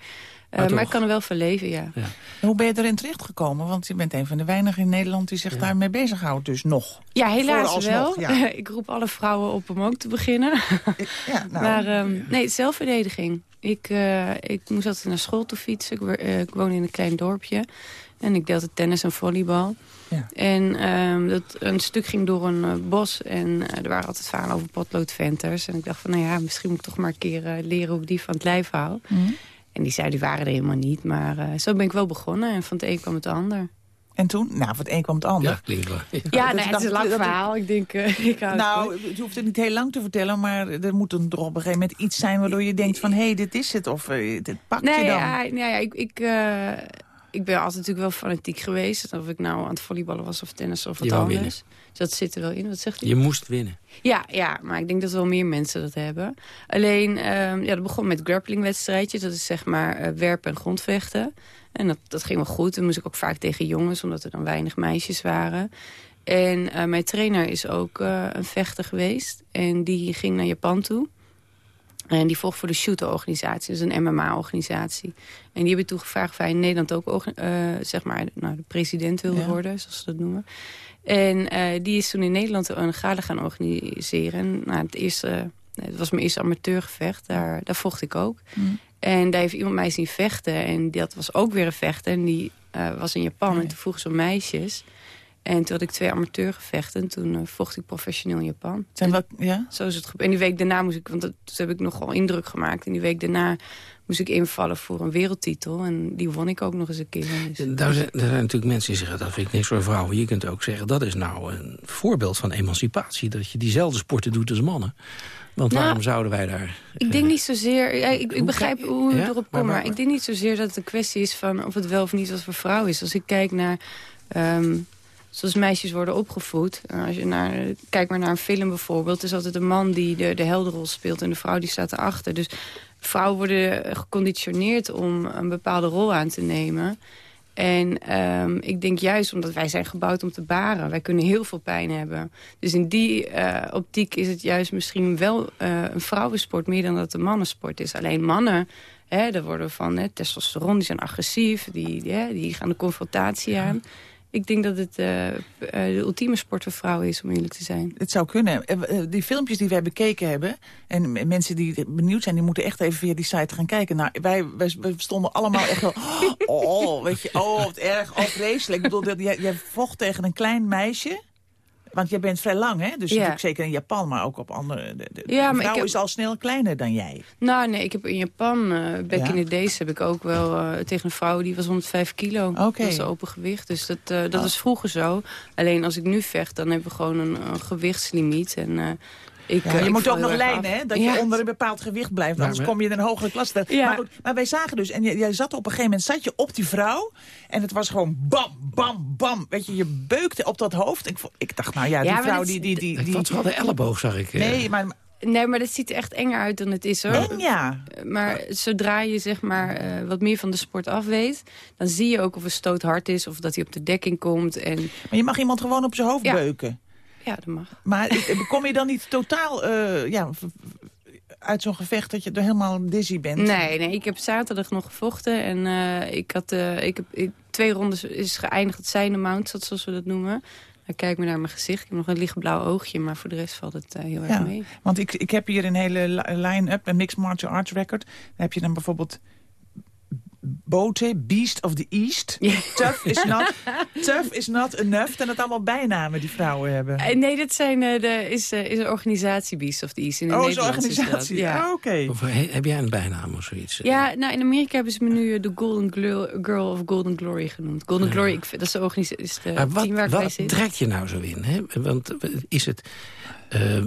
Uh, maar, ik kan er wel van leven, ja. ja. Hoe ben je erin terechtgekomen? Want je bent een van de weinigen in Nederland die zich ja. daarmee bezighoudt, dus nog. Ja, helaas wel. Ja. ik roep alle vrouwen op om ook te beginnen. ja, nou, maar um, nee, zelfverdediging. Ik, uh, ik moest altijd naar school te fietsen. Ik, uh, ik woon in een klein dorpje. En ik deelde tennis en volleybal. Ja. En um, dat, een stuk ging door een uh, bos. En uh, er waren altijd verhalen over potloodventers. En ik dacht van, nou ja, misschien moet ik toch maar een keer uh, leren hoe ik die van het lijf hou. Mm. En die zei, die waren er helemaal niet. Maar zo ben ik wel begonnen. En van het een kwam het ander. En toen? Nou, van het een kwam het ander. Ja, klinkt wel. Ja, ja nee, het is een lang verhaal. Ik denk, uh, ik hou Nou, het je hoeft het niet heel lang te vertellen... maar er moet een, toch op een gegeven moment iets zijn... waardoor je denkt van, hé, hey, dit is het. Of uh, dit pakt nee, je dan. Ja, nee, ja, ik... ik uh, ik ben altijd natuurlijk wel fanatiek geweest. Of ik nou aan het volleyballen was of tennis of wat je anders. Winnen. Dus dat zit er wel in. Wat zegt u? Je moest winnen. Ja, ja, maar ik denk dat wel meer mensen dat hebben. Alleen, um, ja, dat begon met grapplingwedstrijdjes. Dat is zeg maar uh, werpen en grondvechten. En dat, dat ging wel goed. Dan moest ik ook vaak tegen jongens, omdat er dan weinig meisjes waren. En uh, mijn trainer is ook uh, een vechter geweest. En die ging naar Japan toe. En die volgt voor de shooter-organisatie, dus een MMA-organisatie. En die hebben toen gevraagd of hij in Nederland ook uh, zeg maar, nou, de president wilde ja. worden, zoals ze dat noemen. En uh, die is toen in Nederland een gala gaan organiseren. En, nou, het, eerste, het was mijn eerste amateurgevecht, daar, daar vocht ik ook. Mm. En daar heeft iemand mij zien vechten. En dat was ook weer een vechter. En die was in Japan. En toen vroeg ze meisjes. En toen had ik twee amateurgevechten. En toen uh, vocht ik professioneel in Japan. Zijn wat, ja? Zo is het gebeurd. En die week daarna moest ik... Want dat, toen heb ik nogal indruk gemaakt. En die week daarna moest ik invallen voor een wereldtitel. En die won ik ook nog eens een keer. Dus. Daar zijn, er zijn natuurlijk mensen die zeggen... dat vind ik niks voor vrouwen. Je kunt ook zeggen, dat is nou een voorbeeld van emancipatie. Dat je diezelfde sporten doet als mannen. Want Nou, waarom zouden wij daar... Ik denk niet zozeer... Ja, ik, ik begrijp hoe u ja? erop komt. Maar- Maar, maar- ik denk niet zozeer dat het een kwestie is van... of het wel of niet wat voor vrouw is. Als ik kijk naar... ehm, zoals meisjes worden opgevoed. Uh, Als je naar, kijk maar naar een film bijvoorbeeld. Het is altijd een man die de, de helderrol speelt... en de vrouw die staat erachter. Dus vrouwen worden geconditioneerd om een bepaalde rol aan te nemen... En ehm, ik denk juist omdat wij zijn gebouwd om te baren. Wij kunnen heel veel pijn hebben. Dus in die eh, optiek is het juist misschien wel eh, een vrouwensport... meer dan dat het een mannensport is. Alleen mannen, hè, daar worden van hè, testosteron, die zijn agressief. Die, die, die gaan de confrontatie aan. Ik denk dat het eh, eh, de ultieme sport voor vrouwen is, om eerlijk te zijn. Het zou kunnen. Eh, Die filmpjes die wij bekeken hebben... en mensen die benieuwd zijn, die moeten echt even via die site gaan kijken. Nou, wij, wij, wij stonden allemaal echt wel... Oh, weet je, oh, wat erg, oh, vreselijk. Ik bedoel, jij, jij vocht tegen een klein meisje... Want jij bent vrij lang, hè? Dus Ja. natuurlijk zeker in Japan, maar ook op andere... De, de, Ja, maar vrouw ik heb- is al snel kleiner dan jij. Nou, nee, ik heb in Japan, eh back Ja? in the days, heb ik ook wel eh, tegen een vrouw die was 105 kilo. Oké. Dat is open gewicht. Dus dat, eh, dat Oh. is vroeger zo. Alleen als ik nu vecht, dan hebben we gewoon een, een gewichtslimiet. En, ik, Ja, eh, je ik moet ook nog lijnen, hè? Dat Ja. je onder een bepaald gewicht blijft. Anders kom je in een hogere klasse. Ja. Maar, goed, maar wij zagen dus, en jij, zat op een gegeven moment, zat je op die vrouw. En het was gewoon bam, bam, bam. Weet je, je beukte op dat hoofd. Ik, ik dacht, nou ja, die vrouw dat die... is- die, die, Het die was wel de elleboog, zag ik. eh. nee, maar Nee, maar dat ziet er echt enger uit dan het is, hoor. eng ja. Maar zodra je zeg maar, eh, wat meer van de sport af weet... dan zie je ook of een stoot hard is of dat hij op de dekking komt. En Maar je mag iemand gewoon op zijn hoofd Ja. beuken. Ja, dat mag. Maar kom je dan niet totaal eh, ja, uit zo'n gevecht dat je er helemaal dizzy bent? Nee, nee, ik heb zaterdag nog gevochten. En eh, ik had eh, ik heb, ik- twee rondes is geëindigd. Het zijn de zoals we dat noemen. Dan kijk maar naar mijn gezicht. Ik heb nog een lichtblauw oogje, maar voor de rest valt het heel Ja, erg mee. want ik, ik heb hier een hele li- line-up, een mixed martial arts record. Dan heb je dan bijvoorbeeld Bote, Beast of the East. Ja. Tough, is not, tough is not enough. En dat allemaal bijnamen die vrouwen hebben. Eh, nee, dat zijn, eh, de, is, eh, is een organisatie Beast of the East. In oh, zo'n dat. organisatie. Ja. Oh, Oké. Of, he- heb jij een bijnaam of zoiets? Ja, nou in Amerika hebben ze me nu de Golden Glo- Girl of Golden Glory genoemd. Golden Ja. Glory, ik, vind- dat is de organisatie, Maar wat, team waar ik wat trekt je nou zo in? Hè? Want is het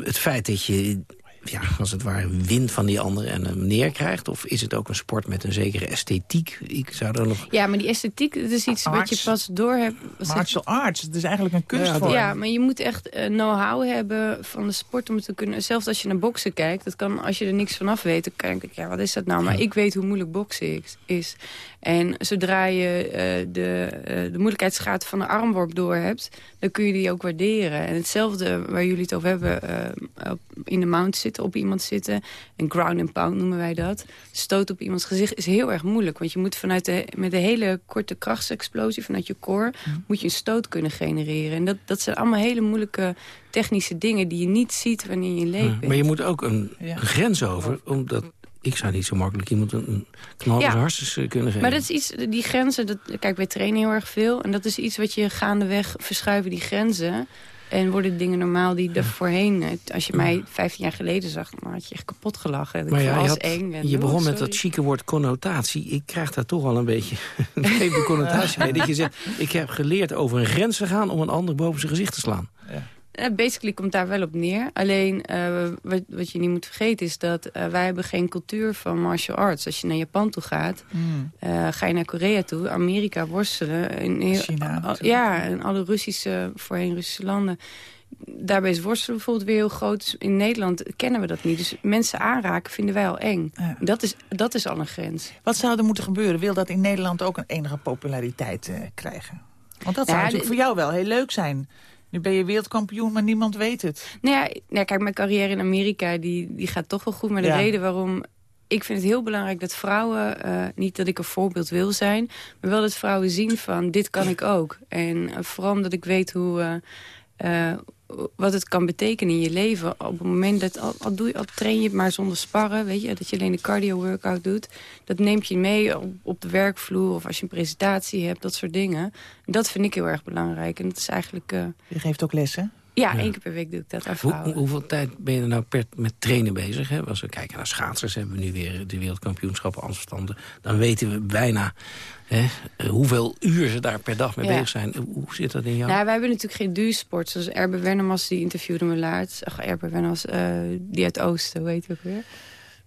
het feit dat je ja, als het ware wint van die andere en hem neerkrijgt? Of is het ook een sport met een zekere esthetiek? Ik zou er nog... Ja, maar die esthetiek, dat is iets wat je pas door hebt. Martial arts, het is eigenlijk een kunstvorm. Ja, maar je moet echt uh, know-how hebben van de sport om het te kunnen... Zelfs als je naar boksen kijkt, dat kan, als je er niks vanaf weet... dan kan je ja, wat is dat nou? Maar ik weet hoe moeilijk boksen is. En zodra je uh, de, uh, de moeilijkheidsgraad van de armworp door hebt... dan kun je die ook waarderen. En hetzelfde waar jullie het over hebben... Uh, in de mount zitten, op iemand zitten. En ground and pound noemen wij dat. Stoot op iemands gezicht is heel erg moeilijk. Want je moet vanuit de, met een hele korte krachtsexplosie... vanuit je core, moet je een stoot kunnen genereren. En dat, dat zijn allemaal hele moeilijke technische dingen... die je niet ziet wanneer je leeft Maar je moet ook een, ja. een grens over... omdat ik zou niet zo makkelijk iemand een knal ja. hartstikke kunnen geven. Maar dat is iets, die grenzen, dat, kijk, wij trainen heel erg veel. En dat is iets wat je gaandeweg verschuiven, die grenzen. En worden dingen normaal die er voorheen... Eh, als je mij 15 jaar geleden zag, dan had je echt kapot gelachen. Maar ja, je, had, eng en, je begon oh, met dat chique woord connotatie. Ik krijg daar toch wel een beetje een connotatie mee. Dat je zegt, ik heb geleerd over een grens te gaan... om een ander boven zijn gezicht te slaan. Ja. Uh, basically komt daar wel op neer. Alleen uh, wat, wat, je niet moet vergeten is dat uh, wij hebben geen cultuur van martial arts. Als je naar Japan toe gaat, mm. ga je naar Korea toe, Amerika worstelen. In, heel, China. Al, ja, in alle Russische, voorheen Russische landen. Daarbij is worstelen bijvoorbeeld weer heel groot. In Nederland kennen we dat niet. Dus mensen aanraken vinden wij al eng. Ja. Dat, is, dat is al een grens. Wat zou er moeten gebeuren? Wil dat in Nederland ook een enige populariteit krijgen? Want dat zou ja, natuurlijk voor jou wel heel leuk zijn. Nu ben je wereldkampioen, maar niemand weet het. Nou ja, nou kijk, mijn carrière in Amerika die, die gaat toch wel goed. Maar de reden waarom... Ik vind het heel belangrijk dat vrouwen... Uh, niet dat ik een voorbeeld wil zijn... maar wel dat vrouwen zien van, dit kan ik ook. En uh, vooral omdat ik weet hoe... Uh, wat het kan betekenen in je leven. Op het moment dat, al, al, doe, al train je maar zonder sparren, weet je, dat je alleen de cardio-workout doet. Dat neemt je mee op, de werkvloer of als je een presentatie hebt, dat soort dingen. Dat vind ik heel erg belangrijk. En dat is eigenlijk... Uh... Je geeft ook lessen? Ja, ja, één keer per week doe ik dat aan vrouwen. Hoe, hoeveel tijd ben je er nou per, met trainen bezig? Hè? Als we kijken naar schaatsers, hebben we nu weer de wereldkampioenschappen afstanden. Dan weten we bijna hè, hoeveel uur ze daar per dag mee ja. bezig zijn. Hoe zit dat in jou? Nou, wij hebben natuurlijk geen duursport. Zoals Erbe Wennemars, die interviewde me laatst. Ach, Erbe Wennemars, uh, die uit Oosten, hoe heet ook weer?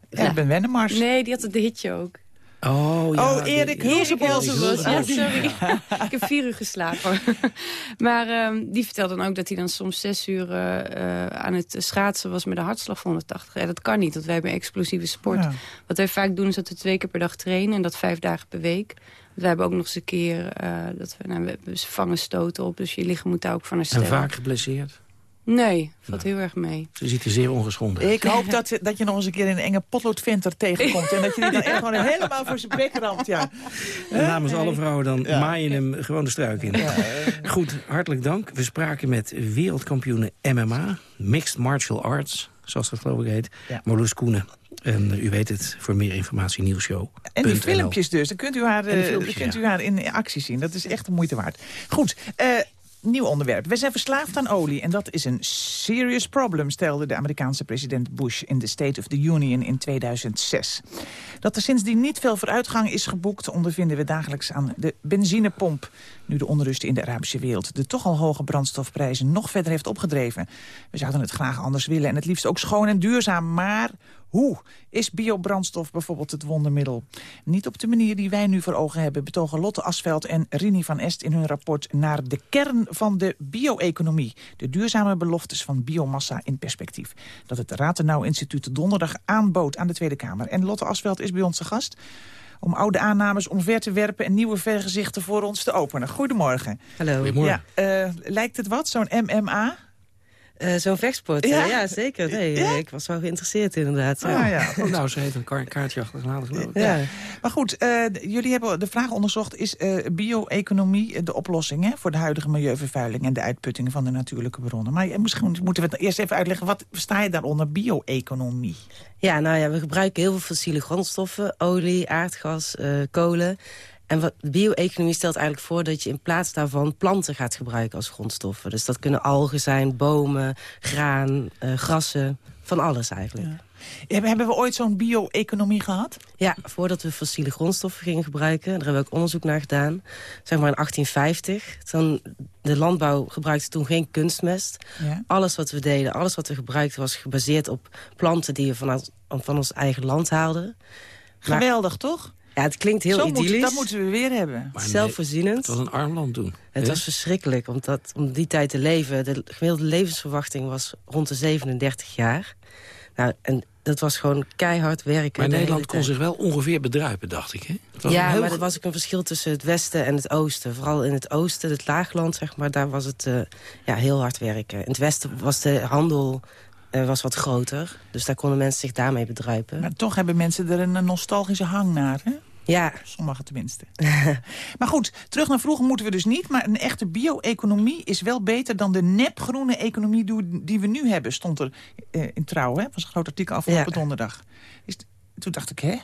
Erbe ja. Wennemars? Nee, die had het hitje ook. Oh, ja, oh Erik Hilsebos. Ja, sorry. ik heb vier uur geslapen. maar um, die vertelde dan ook dat hij dan soms zes uur uh, aan het schaatsen was met een hartslag van 180. Ja, dat kan niet, want wij hebben een explosieve sport. Ja. Wat wij vaak doen is dat we twee keer per dag trainen en dat vijf dagen per week. We hebben ook nog eens een keer uh, dat we, nou, we vangen stoten op, dus je lichaam moet daar ook van herstellen. En vaak geblesseerd? Nee, valt nou, heel erg mee. Ze ziet er zeer ongeschonden Ik hoop dat, dat je nog eens een keer een enge potloodventer tegenkomt. en dat je die dan echt gewoon helemaal voor zijn bek ramt. Ja. En namens alle vrouwen dan ja. maaien hem gewoon de struik in. Ja. Goed, hartelijk dank. We spraken met wereldkampioenen MMA, Mixed Martial Arts, zoals dat geloof ik heet, ja. Marloes Koenen. En uh, u weet het, voor meer informatie nieuwsshow. En die filmpjes dus, dan kunt u haar, uh, filmpjes, kunt u haar in actie zien. Dat is echt de moeite waard. Goed, uh, nieuw onderwerp. We zijn verslaafd aan olie en dat is een serious problem... stelde de Amerikaanse president Bush in de State of the Union in 2006. Dat er sindsdien niet veel vooruitgang is geboekt... ondervinden we dagelijks aan de benzinepomp. Nu de onrust in de Arabische wereld de toch al hoge brandstofprijzen... nog verder heeft opgedreven. We zouden het graag anders willen en het liefst ook schoon en duurzaam. Maar hoe is biobrandstof bijvoorbeeld het wondermiddel? Niet op de manier die wij nu voor ogen hebben... betogen Lotte Asveld en Rini van Est in hun rapport... naar de kern van de bio-economie. De duurzame beloftes van biomassa in perspectief. Dat het Ratenau Instituut donderdag aanbood aan de Tweede Kamer. En Lotte Asveld is bij ons te gast om oude aannames omver te werpen... en nieuwe vergezichten voor ons te openen. Goedemorgen. Hallo. Goedemorgen. Ja, uh, lijkt het wat, zo'n MMA? Uh, Zo'n vechtsport, ja? Ja zeker. Nee, ja? Ik was wel geïnteresseerd inderdaad. Ja. Ah, ja. nou, ze heeft een ka kaartje achtergelaten geloof ik. Ja. Maar goed, uh, jullie hebben de vraag onderzocht... is bio-economie de oplossing hè, voor de huidige milieuvervuiling... en de uitputting van de natuurlijke bronnen? Maar misschien moeten we het eerst even uitleggen... wat sta je daaronder bio-economie? Ja, nou ja, we gebruiken heel veel fossiele grondstoffen. Olie, aardgas, kolen... En wat bio-economie stelt eigenlijk voor dat je in plaats daarvan planten gaat gebruiken als grondstoffen. Dus dat kunnen algen zijn, bomen, graan, uh, grassen, Van alles eigenlijk. Hebben we ooit zo'n bio-economie gehad? Ja, voordat we fossiele grondstoffen gingen gebruiken. Daar hebben we ook onderzoek naar gedaan. Zeg maar in 1850. Toen, de landbouw gebruikte toen geen kunstmest. Ja. Alles wat we deden, alles wat we gebruikten... was gebaseerd op planten die we van, van ons eigen land haalden. Maar- Geweldig, toch? Ja, het klinkt heel Zo moet- idyllisch. dat moeten we weer hebben. Maar nee, Zelfvoorzienend. Het was een arm land toen. Het hè? was verschrikkelijk, omdat om die tijd te leven... de gemiddelde levensverwachting was rond de 37 jaar. Nou, en dat was gewoon keihard werken. Maar de Nederland kon zich wel ongeveer bedruipen, dacht ik. Hè? Het was een Ja, heel maar er was ook een verschil tussen het westen en het oosten. Vooral in het oosten, het laagland, zeg maar, daar was het eh, ja, heel hard werken. In het westen was de handel eh, was wat groter. Dus daar konden mensen zich daarmee bedruipen. Maar toch hebben mensen er een nostalgische hang naar, hè? Ja. Sommigen tenminste. maar goed, terug naar vroeger moeten we dus niet. Maar een echte bio-economie is wel beter dan de nepgroene economie die- we nu hebben. Stond er eh, in Trouw, hè? was een groot artikel afgelopen donderdag. Is toen dacht ik, hè?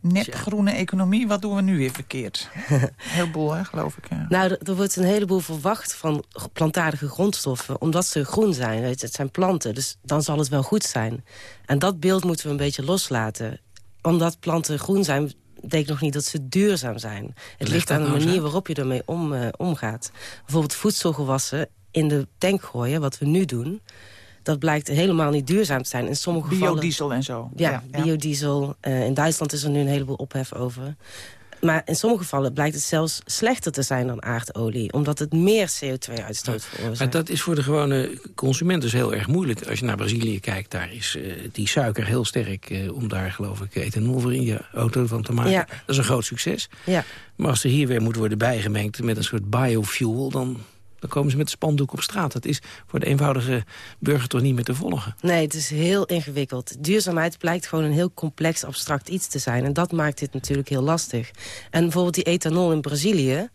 Nepgroene economie, wat doen we nu weer verkeerd? Heel boel, hè, geloof ik. Ja. Nou, er, wordt een heleboel verwacht van plantaardige grondstoffen... omdat ze groen zijn. Weet je, het zijn planten, dus dan zal het wel goed zijn. En dat beeld moeten we een beetje loslaten. Omdat planten groen zijn, betekent nog niet dat ze duurzaam zijn. Het ligt aan de nou manier waarop je ermee om, eh, omgaat. Bijvoorbeeld voedselgewassen in de tank gooien, wat we nu doen... dat blijkt helemaal niet duurzaam te zijn. In sommige gevallen... Biodiesel en zo. Ja, Ja, ja. biodiesel. Eh, in Duitsland is er nu een heleboel ophef over. Maar in sommige gevallen blijkt het zelfs slechter te zijn dan aardolie. Omdat het meer CO2-uitstoot veroorzaakt. Maar dat is voor de gewone consument dus heel erg moeilijk. Als je naar Brazilië kijkt, daar is eh, die suiker heel sterk... eh, om daar geloof ik ethanol voor in je auto van te maken. Ja. Dat is een groot succes. Ja. Maar als er hier weer moet worden bijgemengd met een soort biofuel... dan, dan komen ze met de spandoek op straat. Dat is voor de eenvoudige burger toch niet meer te volgen. Nee, het is heel ingewikkeld. Duurzaamheid blijkt gewoon een heel complex, abstract iets te zijn. En dat maakt dit natuurlijk heel lastig. En bijvoorbeeld die ethanol in Brazilië...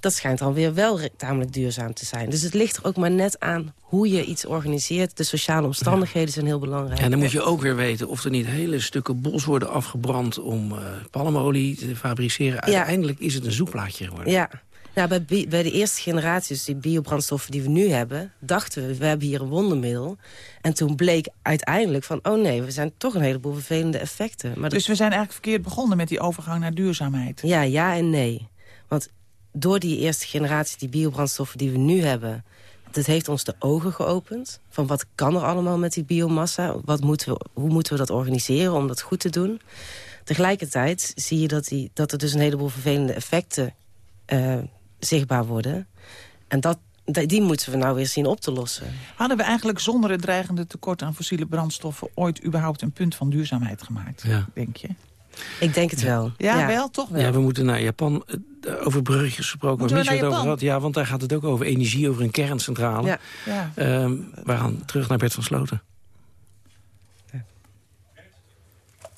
dat schijnt dan weer wel tamelijk duurzaam te zijn. Dus het ligt er ook maar net aan hoe je iets organiseert. De sociale omstandigheden zijn heel belangrijk. En dan moet je ook weer weten of er niet hele stukken bos worden afgebrand... om eh, palmolie te fabriceren. Uiteindelijk is het een zoekplaatje geworden. Ja. Nou, bij, bi- bij de eerste generaties, die biobrandstoffen die we nu hebben... dachten we, we hebben hier een wondermiddel. En toen bleek uiteindelijk van... oh nee, we zijn toch een heleboel vervelende effecten. Maar dat- Dus we zijn eigenlijk verkeerd begonnen met die overgang naar duurzaamheid. Ja, ja en nee. Want door die eerste generatie, die biobrandstoffen die we nu hebben... dat heeft ons de ogen geopend. Van wat kan er allemaal met die biomassa? Wat moeten we, hoe moeten we dat organiseren om dat goed te doen? Tegelijkertijd zie je dat, die, dat er dus een heleboel vervelende effecten eh, zichtbaar worden. En dat, die moeten we nou weer zien op te lossen. Hadden we eigenlijk zonder het dreigende tekort aan fossiele brandstoffen... ooit überhaupt een punt van duurzaamheid gemaakt, Ja. denk je? Ik denk het wel. Ja, wel, toch wel. Ja, we moeten naar Japan. Eh, Over bruggetjes gesproken, het naar over had. Ja, want daar gaat het ook over energie, over een kerncentrale. Ja. Ja. Ehm, we gaan terug naar Bert van Sloten.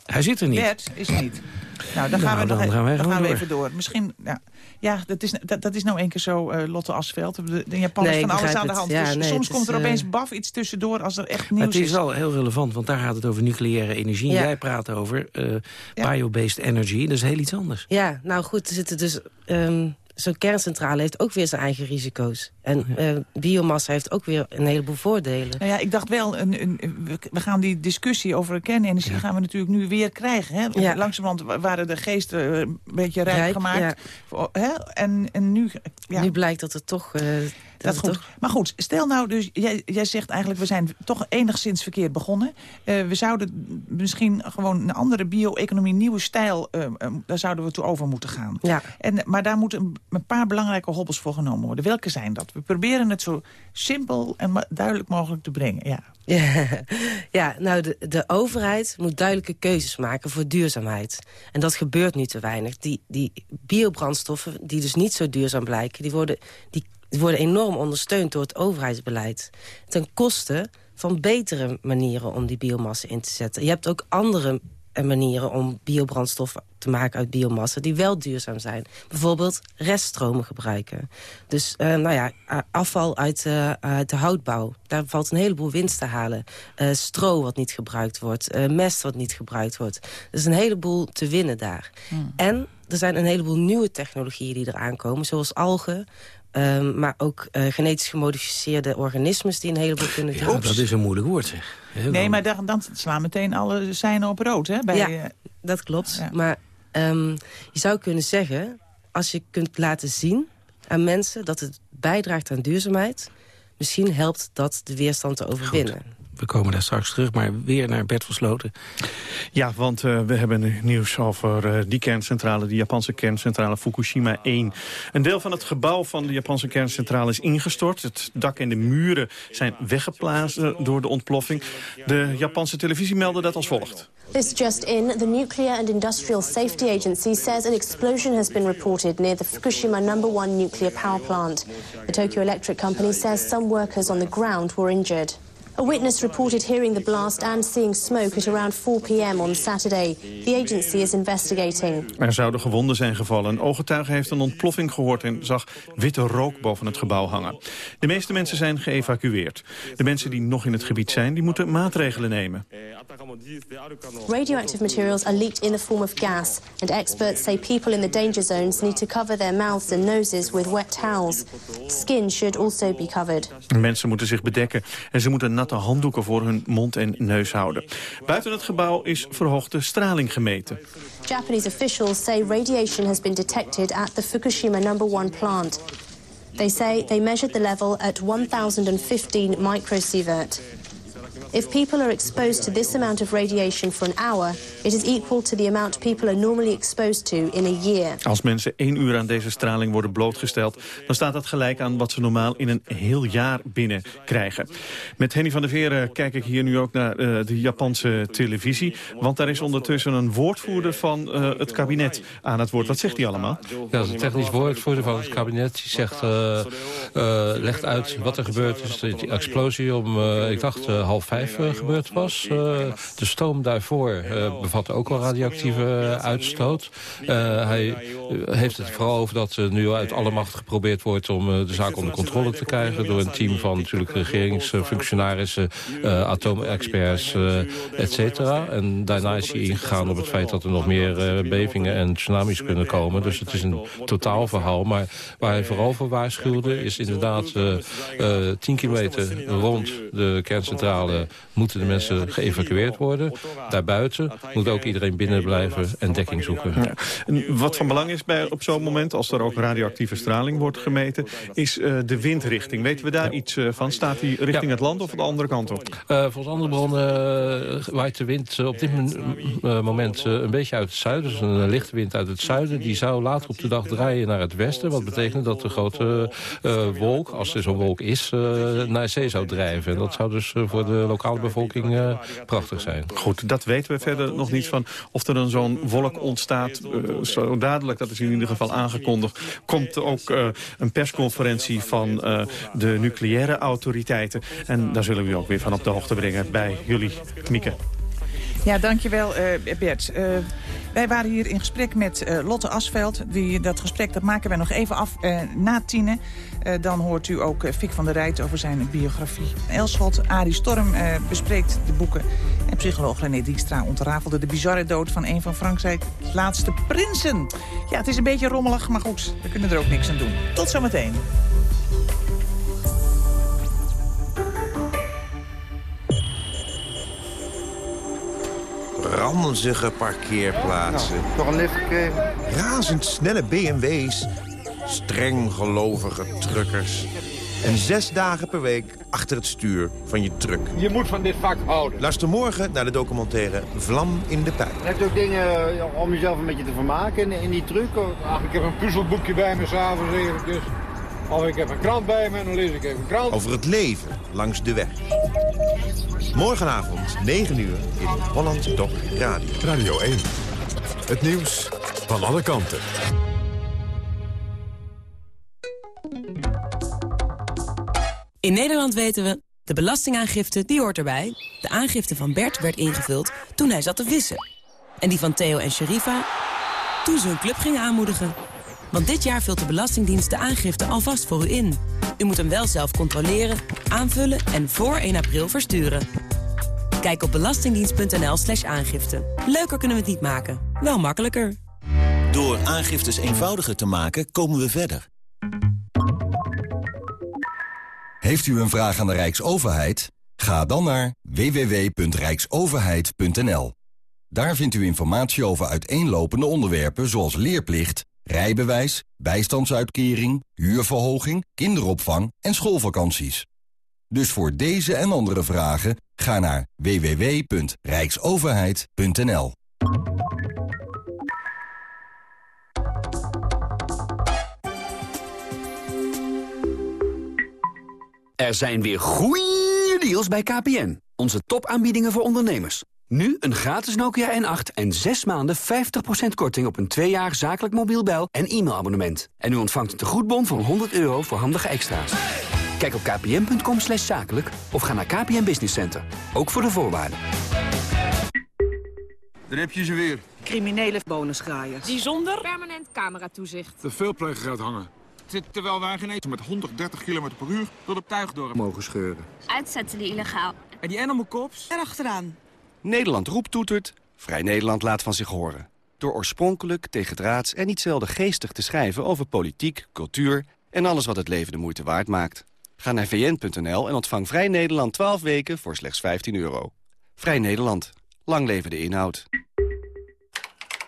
Hij zit er niet. Bert is er niet. Nou, dan gaan Nou, we, dan gaan wij dan gewoon gaan we even door. Misschien, ja, ja dat, is, dat, dat is nou één keer zo, eh, Lotte Asveld. De, de Japan Nee, is van alles aan de hand. Ja, dus nee, soms komt er is, opeens eh, baf iets tussendoor als er echt nieuws het is is. wel heel relevant, want daar gaat het over nucleaire energie. Ja. Jij praat over eh bio-based energy, dat is heel iets anders. Ja, nou goed, er zitten dus... ehm, Zo'n kerncentrale heeft ook weer zijn eigen risico's. En eh, biomassa heeft ook weer een heleboel voordelen. Nou ja, ik dacht wel, een, een, we- gaan die discussie over kernenergie gaan we natuurlijk nu weer krijgen. Hè? Ja. Langzamerhand wa- waren de geesten eh, een beetje rijp, Rijp, gemaakt. ja. Voor- Hè? En, en nu... Ja. Nu blijkt dat het toch... eh, Dat goed. toch- Maar goed, stel nou dus, jij, jij zegt eigenlijk, we zijn toch enigszins verkeerd begonnen. Eh, we zouden misschien gewoon een andere bio-economie, nieuwe stijl, eh, eh, daar zouden we toe over moeten gaan. Ja. En, maar daar moeten een, een paar belangrijke hobbels voor genomen worden. Welke zijn dat? We proberen het zo simpel en duidelijk mogelijk te brengen. Ja. Ja, ja nou, de, de overheid moet duidelijke keuzes maken voor duurzaamheid. En dat gebeurt nu te weinig. Die, die biobrandstoffen, die dus niet zo duurzaam blijken... die worden, die worden enorm ondersteund door het overheidsbeleid. Ten koste van betere manieren om die biomassa in te zetten. Je hebt ook andere eh, manieren om biobrandstoffen te maken uit biomassa... die wel duurzaam zijn. Bijvoorbeeld reststromen gebruiken. Dus eh, nou ja, afval uit, eh, uit de houtbouw. Daar valt een heleboel winst te halen. Eh, stro wat niet gebruikt wordt. mest wat niet gebruikt wordt. Er is een heleboel te winnen daar. En er zijn een heleboel nieuwe technologieën die eraan komen. Zoals algen, ehm, maar ook uh, genetisch gemodificeerde organismes die een heleboel kunnen doen. Ja, dat is een moeilijk woord zeg. nee, maar dan, dan slaan meteen alle seinen op rood. Hè, bij, ja, uh, dat klopt. Ja. Maar um, je zou kunnen zeggen, als je kunt laten zien aan mensen... dat het bijdraagt aan duurzaamheid... misschien helpt dat de weerstand te overwinnen. Goed. We komen daar straks terug, maar weer naar Bert Versloten. Ja, want uh, we hebben nieuws over uh, die kerncentrale, de Japanse kerncentrale Fukushima 1. Een deel van het gebouw van de Japanse kerncentrale is ingestort. Het dak en de muren zijn weggeplaatst door de ontploffing. De Japanse televisie meldde dat als volgt. This just in, the Nuclear and Industrial Safety Agency says an explosion has been reported near the Fukushima number one nuclear power plant. The Tokyo Electric Company says some workers on the ground were injured. A witness reported hearing the blast and seeing smoke at around 4 p.m. on Saturday. The agency is investigating. Er zouden gewonden zijn gevallen. Een ooggetuige heeft een ontploffing gehoord en zag witte rook boven het gebouw hangen. De meeste mensen zijn geëvacueerd. De mensen die nog in het gebied zijn, die moeten maatregelen nemen. Radioactive materials are leaked in the form of gas, and experts say people in the danger zones need to cover their mouths and noses with wet towels. Skin should also be covered. Mensen moeten zich bedekken en ze moeten natte handdoeken voor hun mond en neus houden. Buiten het gebouw is verhoogde straling gemeten. Japanese officials say radiation has been detected at the Fukushima number one plant. They say they measured the level at 1015 microsievert. If people are exposed to this amount of radiation for an hour, it is equal to the amount people are normally exposed to in a year. Als mensen één uur aan deze straling worden blootgesteld, dan staat dat gelijk aan wat ze normaal in een heel jaar binnen krijgen. Met Henny van der Veren kijk ik hier nu ook naar uh, de Japanse televisie, want daar is ondertussen een woordvoerder van uh, het kabinet aan het woord. Wat zegt hij allemaal? Ja, de technisch woordvoerder van het kabinet die zegt, uh, legt uit wat er gebeurd is. De explosie om, ik dacht, half vijf gebeurd was. de stoom daarvoor bevatte ook wel radioactieve uitstoot. hij heeft het vooral over dat er nu uit alle macht geprobeerd wordt... om de zaak onder controle te krijgen... door een team van natuurlijk regeringsfunctionarissen, atoomexperts, et cetera. En daarna is hij ingegaan op het feit dat er nog meer bevingen en tsunamis kunnen komen. Dus het is een totaal verhaal. Maar waar hij vooral voor waarschuwde is inderdaad 10 kilometer rond de kerncentrale moeten de mensen geëvacueerd worden. Daarbuiten moet ook iedereen binnen blijven en dekking zoeken. Ja. En wat van belang is bij, op zo'n moment, als er ook radioactieve straling wordt gemeten, is uh, de windrichting. Weten we daar ja. iets uh, van? Staat die richting ja. het land of de andere kant op? Uh, volgens andere bronnen waait de wind op dit moment een beetje uit het zuiden. Dus een lichte wind uit het zuiden. Die zou later op de dag draaien naar het westen. Wat betekent dat de grote wolk, als er zo'n wolk is, naar zee zou drijven. En dat zou dus voor de lokale bevolking uh, prachtig zijn. Goed, dat weten we verder nog niet van. Of er dan zo'n wolk ontstaat, uh, zo dadelijk, dat is in ieder geval aangekondigd... komt er ook uh, een persconferentie van de nucleaire autoriteiten. En daar zullen we u ook weer van op de hoogte brengen bij jullie, Mieke. Ja, dankjewel Bert. Wij waren hier in gesprek met uh, Lotte Asveld. Die, dat gesprek dat maken wij nog even af uh, na tienen. Uh, dan hoort u ook Fik van der Rijt over zijn biografie. Elschot, Arie Storm bespreekt de boeken. En psycholoog René Dijkstra ontrafelde de bizarre dood... van een van Frankrijk's laatste prinsen. Ja, het is een beetje rommelig, maar goed, we kunnen er ook niks aan doen. Tot zometeen. Ranzige parkeerplaatsen. Nou, toch een lift gekregen? Razendsnelle BMW's. Streng gelovige truckers. En zes dagen per week achter het stuur van je truck. Je moet van dit vak houden. Luister morgen naar de documentaire Vlam in de Pijp. Heb je ook dingen eh, om jezelf een beetje te vermaken in, die truck? Ach, ik heb een puzzelboekje bij me s'avonds eventjes. Of ik heb een krant bij me en dan lees ik even een krant. Over het leven langs de weg. Morgenavond, 9 uur, in Holland Doc Radio. Radio 1. Het nieuws van alle kanten. In Nederland weten we, de belastingaangifte die hoort erbij. De aangifte van Bert werd ingevuld toen hij zat te vissen. En die van Theo en Sherifa toen ze hun club gingen aanmoedigen. Want dit jaar vult de Belastingdienst de aangifte alvast voor u in. U moet hem wel zelf controleren, aanvullen en voor 1 april versturen. Kijk op belastingdienst.nl slash aangifte. Leuker kunnen we het niet maken, wel makkelijker. Door aangiftes eenvoudiger te maken, komen we verder. Heeft u een vraag aan de Rijksoverheid? Ga dan naar www.rijksoverheid.nl. Daar vindt u informatie over uiteenlopende onderwerpen zoals leerplicht, rijbewijs, bijstandsuitkering, huurverhoging, kinderopvang en schoolvakanties. Dus voor deze en andere vragen ga naar www.rijksoverheid.nl. Er zijn weer goeie deals bij KPN. Onze topaanbiedingen voor ondernemers. Nu een gratis Nokia N8 en 6 maanden 50% korting op een 2 jaar zakelijk mobiel bel- en e-mailabonnement. En u ontvangt een tegoedbon van 100 euro voor handige extra's. Kijk op kpn.com slash zakelijk of ga naar KPN Business Center. Ook voor de voorwaarden. Dan heb je ze weer. Criminele bonusgraaiers. Die zonder permanent cameratoezicht. Te veel plegen hangen. Terwijl wij geen eten met 130 km per uur door de tuigdorp mogen scheuren. Uitzetten die illegaal. En die animal cops? Erachteraan. Nederland roept toetert, Vrij Nederland laat van zich horen. Door oorspronkelijk, tegendraads en niet zelden geestig te schrijven over politiek, cultuur en alles wat het leven de moeite waard maakt. Ga naar vn.nl en ontvang Vrij Nederland 12 weken voor slechts 15 euro. Vrij Nederland. Lang leven de inhoud.